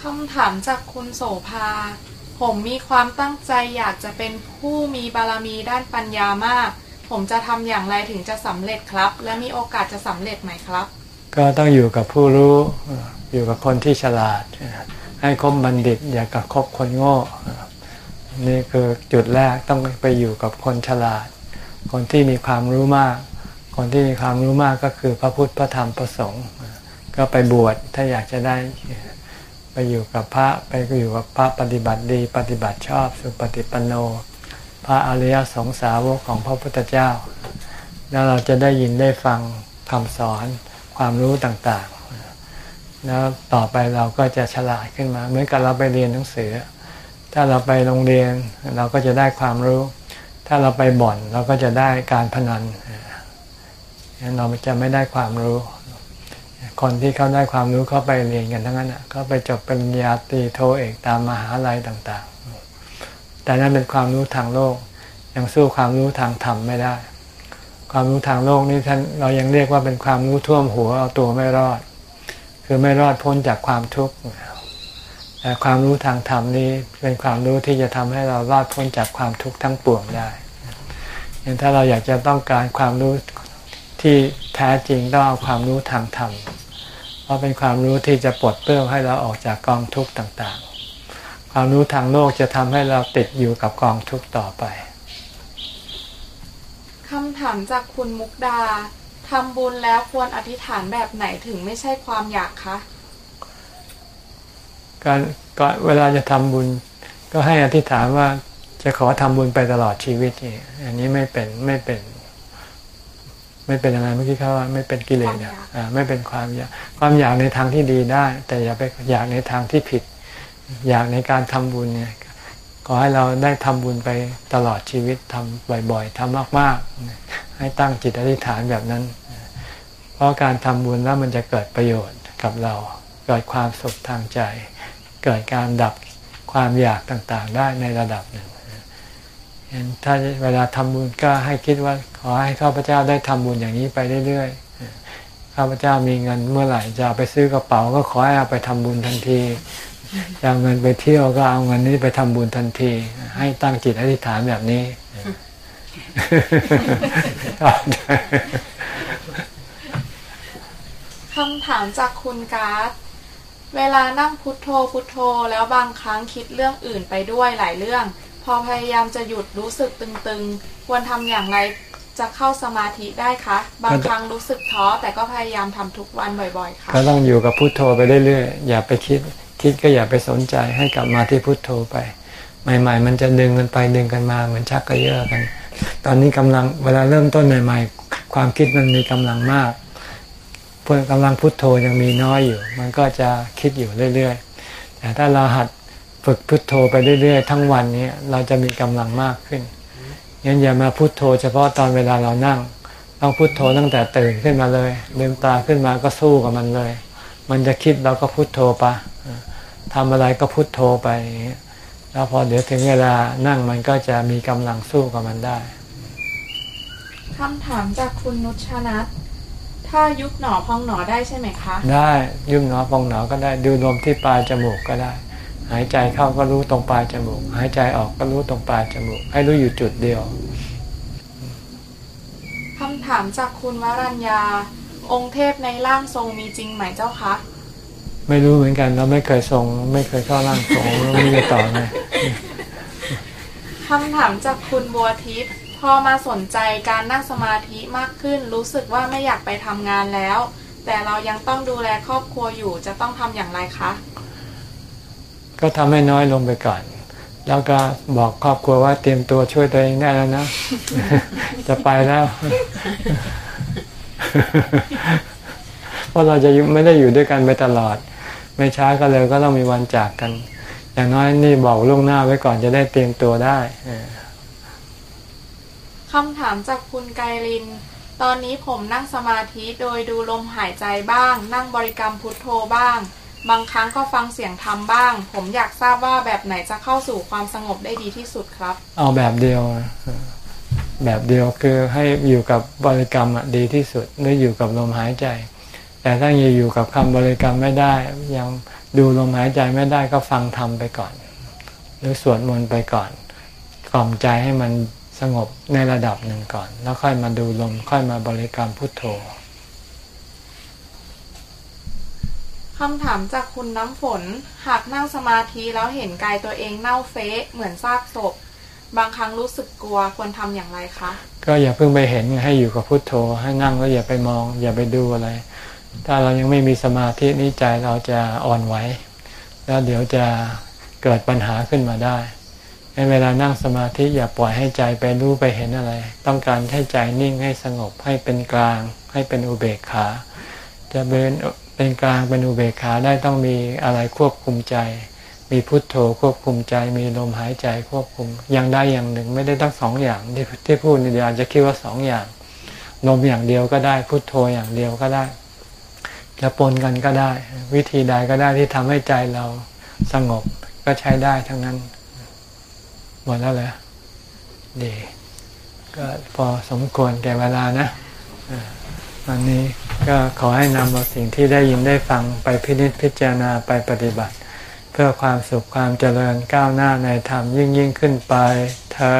คำถามจากคุณโสภา ผมมีความตั้งใจอยากจะเป็นผู้มีบารมีด้านปัญญามาก ผมจะทำอย่างไรถึงจะสำเร็จครับ และมีโอกาสจะสำเร็จไหมครับ ก็ต้องอยู่กับผู้รู้อยู่กับคนที่ฉลาด ให้คบบัณฑิต อย่ากับคบคนโง่นี่คือจุดแรกต้องไปอยู่กับคนฉลาด คนที่มีความรู้มาก คนที่มีความรู้มากก็คือพระพุทธพระธรรมพระสงฆ์ก็ไปบวชถ้าอยากจะได้ อยู่กับพระไปอยู่กับพระปฏิบัติดีปฏิบัติชอบสุปฏิปันโน พระอริยสงสาวกของพระพุทธเจ้า แล้วเราจะได้ยินได้ฟังคำสอนความรู้ต่างๆ แล้วต่อไปเราก็จะฉลาดขึ้นมา เหมือนกับเราไปเรียนหนังสือ ถ้าเราไปโรงเรียนเราก็จะได้ความรู้ ถ้าเราไปบ่อนเราก็จะได้การพนันเราจะไม่ได้ความรู้ คนที่เขาได้ความรู้เขาไปเรียนกันทั้งนั้นเขาไปจบปริญญาตรีโทเอกตามมหาลัยต่าง ๆ แต่นั่นเป็นความรู้ทางโลก ยังสู้ความรู้ทางธรรมไม่ได้ ความรู้ทางโลกนี่ท่านเรายังเรียกว่าเป็นความรู้ท่วมหัวเอาตัวไม่รอด คือไม่รอดพ้นจากความทุกข์แต่ความรู้ทางธรรมนี้เป็นความรู้ที่จะทำให้เรารอดพ้นจากความทุกข์ทั้งปวงได้ยังถ้าเราอยากจะต้องการความรู้ที่แท้จริงต้องเอาความรู้ทางธรรม เพราะเป็นความรู้ที่จะปลดเปลื้องให้เราออกจากกองทุกข์ต่างๆ ความรู้ทางโลกจะทำให้เราติดอยู่กับกองทุกข์ต่อไปคำถามจากคุณมุกดาทำบุญแล้วควรอธิษฐานแบบไหนถึงไม่ใช่ความอยากคะการก็เวลาจะทำบุญ ก็ให้อธิษฐานว่าจะขอทำบุญไปตลอดชีวิตนี่อันนี้ไม่เป็นไม่เป็น ไม่เป็นอะไรเมื่อกี้เขาว่าไม่เป็นกิเลสอ่าไม่เป็นความอยากความอยากในทางที่ดีได้ แต่อย่าไปอยากในทางที่ผิด อยากในการทำบุญเนี่ยขอให้เราได้ทำบุญไปตลอดชีวิตทำบ่อยๆทำมากๆ ให้ตั้งจิตอธิษฐานแบบนั้น เพราะการทำบุญแล้วมันจะเกิดประโยชน์กับเรา เกิดความสุขทางใจ เกิดการดับความอยากต่างๆ ได้ในระดับหนึ่งเห็น ถ้าเวลาทำบุญก็ให้คิดว่าขอให้ข้าพเจ้าได้ทำบุญอย่างนี้ไปเรื่อยๆข้าพเจ้ามีเงินเมื่อไหร่จะไปซื้อกระเป๋าก็ขอให้เอาไปทำบุญทันทีจะเอาเงินไปเที่ยวก็เอาเงินนี้ไปทำบุญทันที ให้ตั้งจิตอธิษฐานแบบนี้คำถามจากคุณการ์ดเวลานั่งพุทโธพุทโธแล้วบางครั้งคิดเรื่องอื่นไปด้วยหลายเรื่องพ อพยายามจะหยุดรู้สึกตึงๆ ควรทำอย่างไรจะเข้าสมาธิได้คะ บางครั้งรู้สึกท้อแต่ก็พยายามทำทุกวันบ่อยๆ ค่ะ ก็ต้องอยู่กับพุทโธไปเรื่อยๆ อย่าไปคิด คิดก็อย่าไปสนใจให้กลับมาที่พุทโธไป ใหม่ ๆ มันจะดึงกันไปดึงกันมาเหมือนชักกระเยาะกัน ตอนนี้กำลังเวลาเริ่มต้นใหม่ๆ ความคิดมันมีกำลังมากพื่อกำลังพุทโธยังมีน้อยอยู่ มันก็จะคิดอยู่เรื่อยๆ แต่ถ้าเราหัด ฝึกพุทโธไปเรื่อยๆ ทั้งวันนี้เราจะมีกำลังมากขึ้นงั้นอย่ามาพุทโธ เฉพาะตอนเวลาเรานั่ง ต้องพุทโธตั้งแต่ตื่นขึ้นมาเลยลืมตาขึ้นมาก็สู้กับมันเลย มันจะคิดเราก็พุทโธไปทำอะไรก็พุทโธไปแล้วพอเดี๋ยวถึงเวลานั่งมันก็จะมีกำลังสู้กับมันได้คำถามจากคุณนุชนัทถ้ายุบหนอพองหนอได้ใช่ไหมคะ ได้ยุบหนอพองหนอก็ได้ดูลมที่ปลายจมูกก็ได้ หายใจเข้าก็รู้ตรงปลายจมูก หายใจออกก็รู้ตรงปลายจมูก ให้รู้อยู่จุดเดียวคำถามจากคุณวรัญญา องค์เทพในร่างทรงมีจริงไหมเจ้าคะไม่รู้เหมือนกันเราไม่เคยทรง ไม่เคยเข้าร่างทรงไม่รู้จะตอบไงคำถามจากคุณบัวทิพย์พอมาสนใจการนั่งสมาธิมากขึ้น รู้สึกว่าไม่อยากไปทำงานแล้ว แต่เรายังต้องดูแลครอบครัวอยู่จะต้องทำอย่างไรคะ ก็ทำให้น้อยลงไปก่อน แล้วก็บอกครอบครัวว่าเตรียมตัวช่วยตัวเองได้แล้วนะ จะไปแล้วเพราะเราจะไม่ได้อยู่ด้วยกันไปตลอด ไม่ช้าก็เร็วก็ต้องมีวันจากกัน อย่างน้อยนี่บอกล่วงหน้าไว้ก่อนจะได้เตรียมตัวได้คำถามจากคุณไกริน ตอนนี้ผมนั่งสมาธิโดยดูลมหายใจบ้าง นั่งบริกรรมพุทโธบ้าง บางครั้งก็ฟังเสียงธรรมบ้าง ผมอยากทราบว่าแบบไหนจะเข้าสู่ความสงบได้ดีที่สุดครับ เอาแบบเดียว แบบเดียวคือให้อยู่กับบริกรรมดีที่สุดหรืออยู่กับลมหายใจ แต่ถ้ายังอยู่กับคำบริกรรมไม่ได้ ยังดูลมหายใจไม่ได้ก็ฟังธรรมไปก่อน หรือสวดมนต์ไปก่อนกล่อมใจให้มันสงบในระดับหนึ่งก่อน แล้วค่อยมาดูลมค่อยมาบริกรรมพุทโธ คำถามจากคุณน้ำฝน หากนั่งสมาธิแล้วเห็นกายตัวเองเน่าเฟะเหมือนซากศพ บางครั้งรู้สึกกลัวควรทำอย่างไรคะ ก็อย่าเพิ่งไปเห็นให้อยู่กับพุทโธ ให้นั่งแล้วอย่าไปมอง อย่าไปดูอะไร ถ้าเรายังไม่มีสมาธินี้ใจเราจะอ่อนไหวแล้วเดี๋ยวจะเกิดปัญหาขึ้นมาได้ในเวลานั่งสมาธิอย่าปล่อยให้ใจไปรู้ไปเห็นอะไร ต้องการให้ใจนิ่งให้สงบให้เป็นกลาง ให้เป็นอุเบกขา จะเป็น เป็นกลางเป็นอุเบกขาได้ต้องมีอะไรควบคุมใจ มีพุทโธควบคุมใจ มีลมหายใจควบคุมอย่างใดอย่างหนึ่งไม่ได้ต้องสองอย่างที่ที่พูดนี่เดียวอาจจะคิดว่าสองอย่างลมอย่างเดียวก็ได้พุทโธอย่างเดียวก็ได้ จะปนกันก็ได้ วิธีใดก็ได้ที่ทำให้ใจเราสงบก็ใช้ได้ทั้งนั้น หมดแล้วเหรอดีก็พอสมควรแก่เวลานะ วันนี้ก็ขอให้นำเอาสิ่งที่ได้ยินได้ฟังไปพินิจพิจารณาไปปฏิบัติ เพื่อความสุขความเจริญก้าวหน้าในธรรมยิ่งยิ่งขึ้นไปเธอ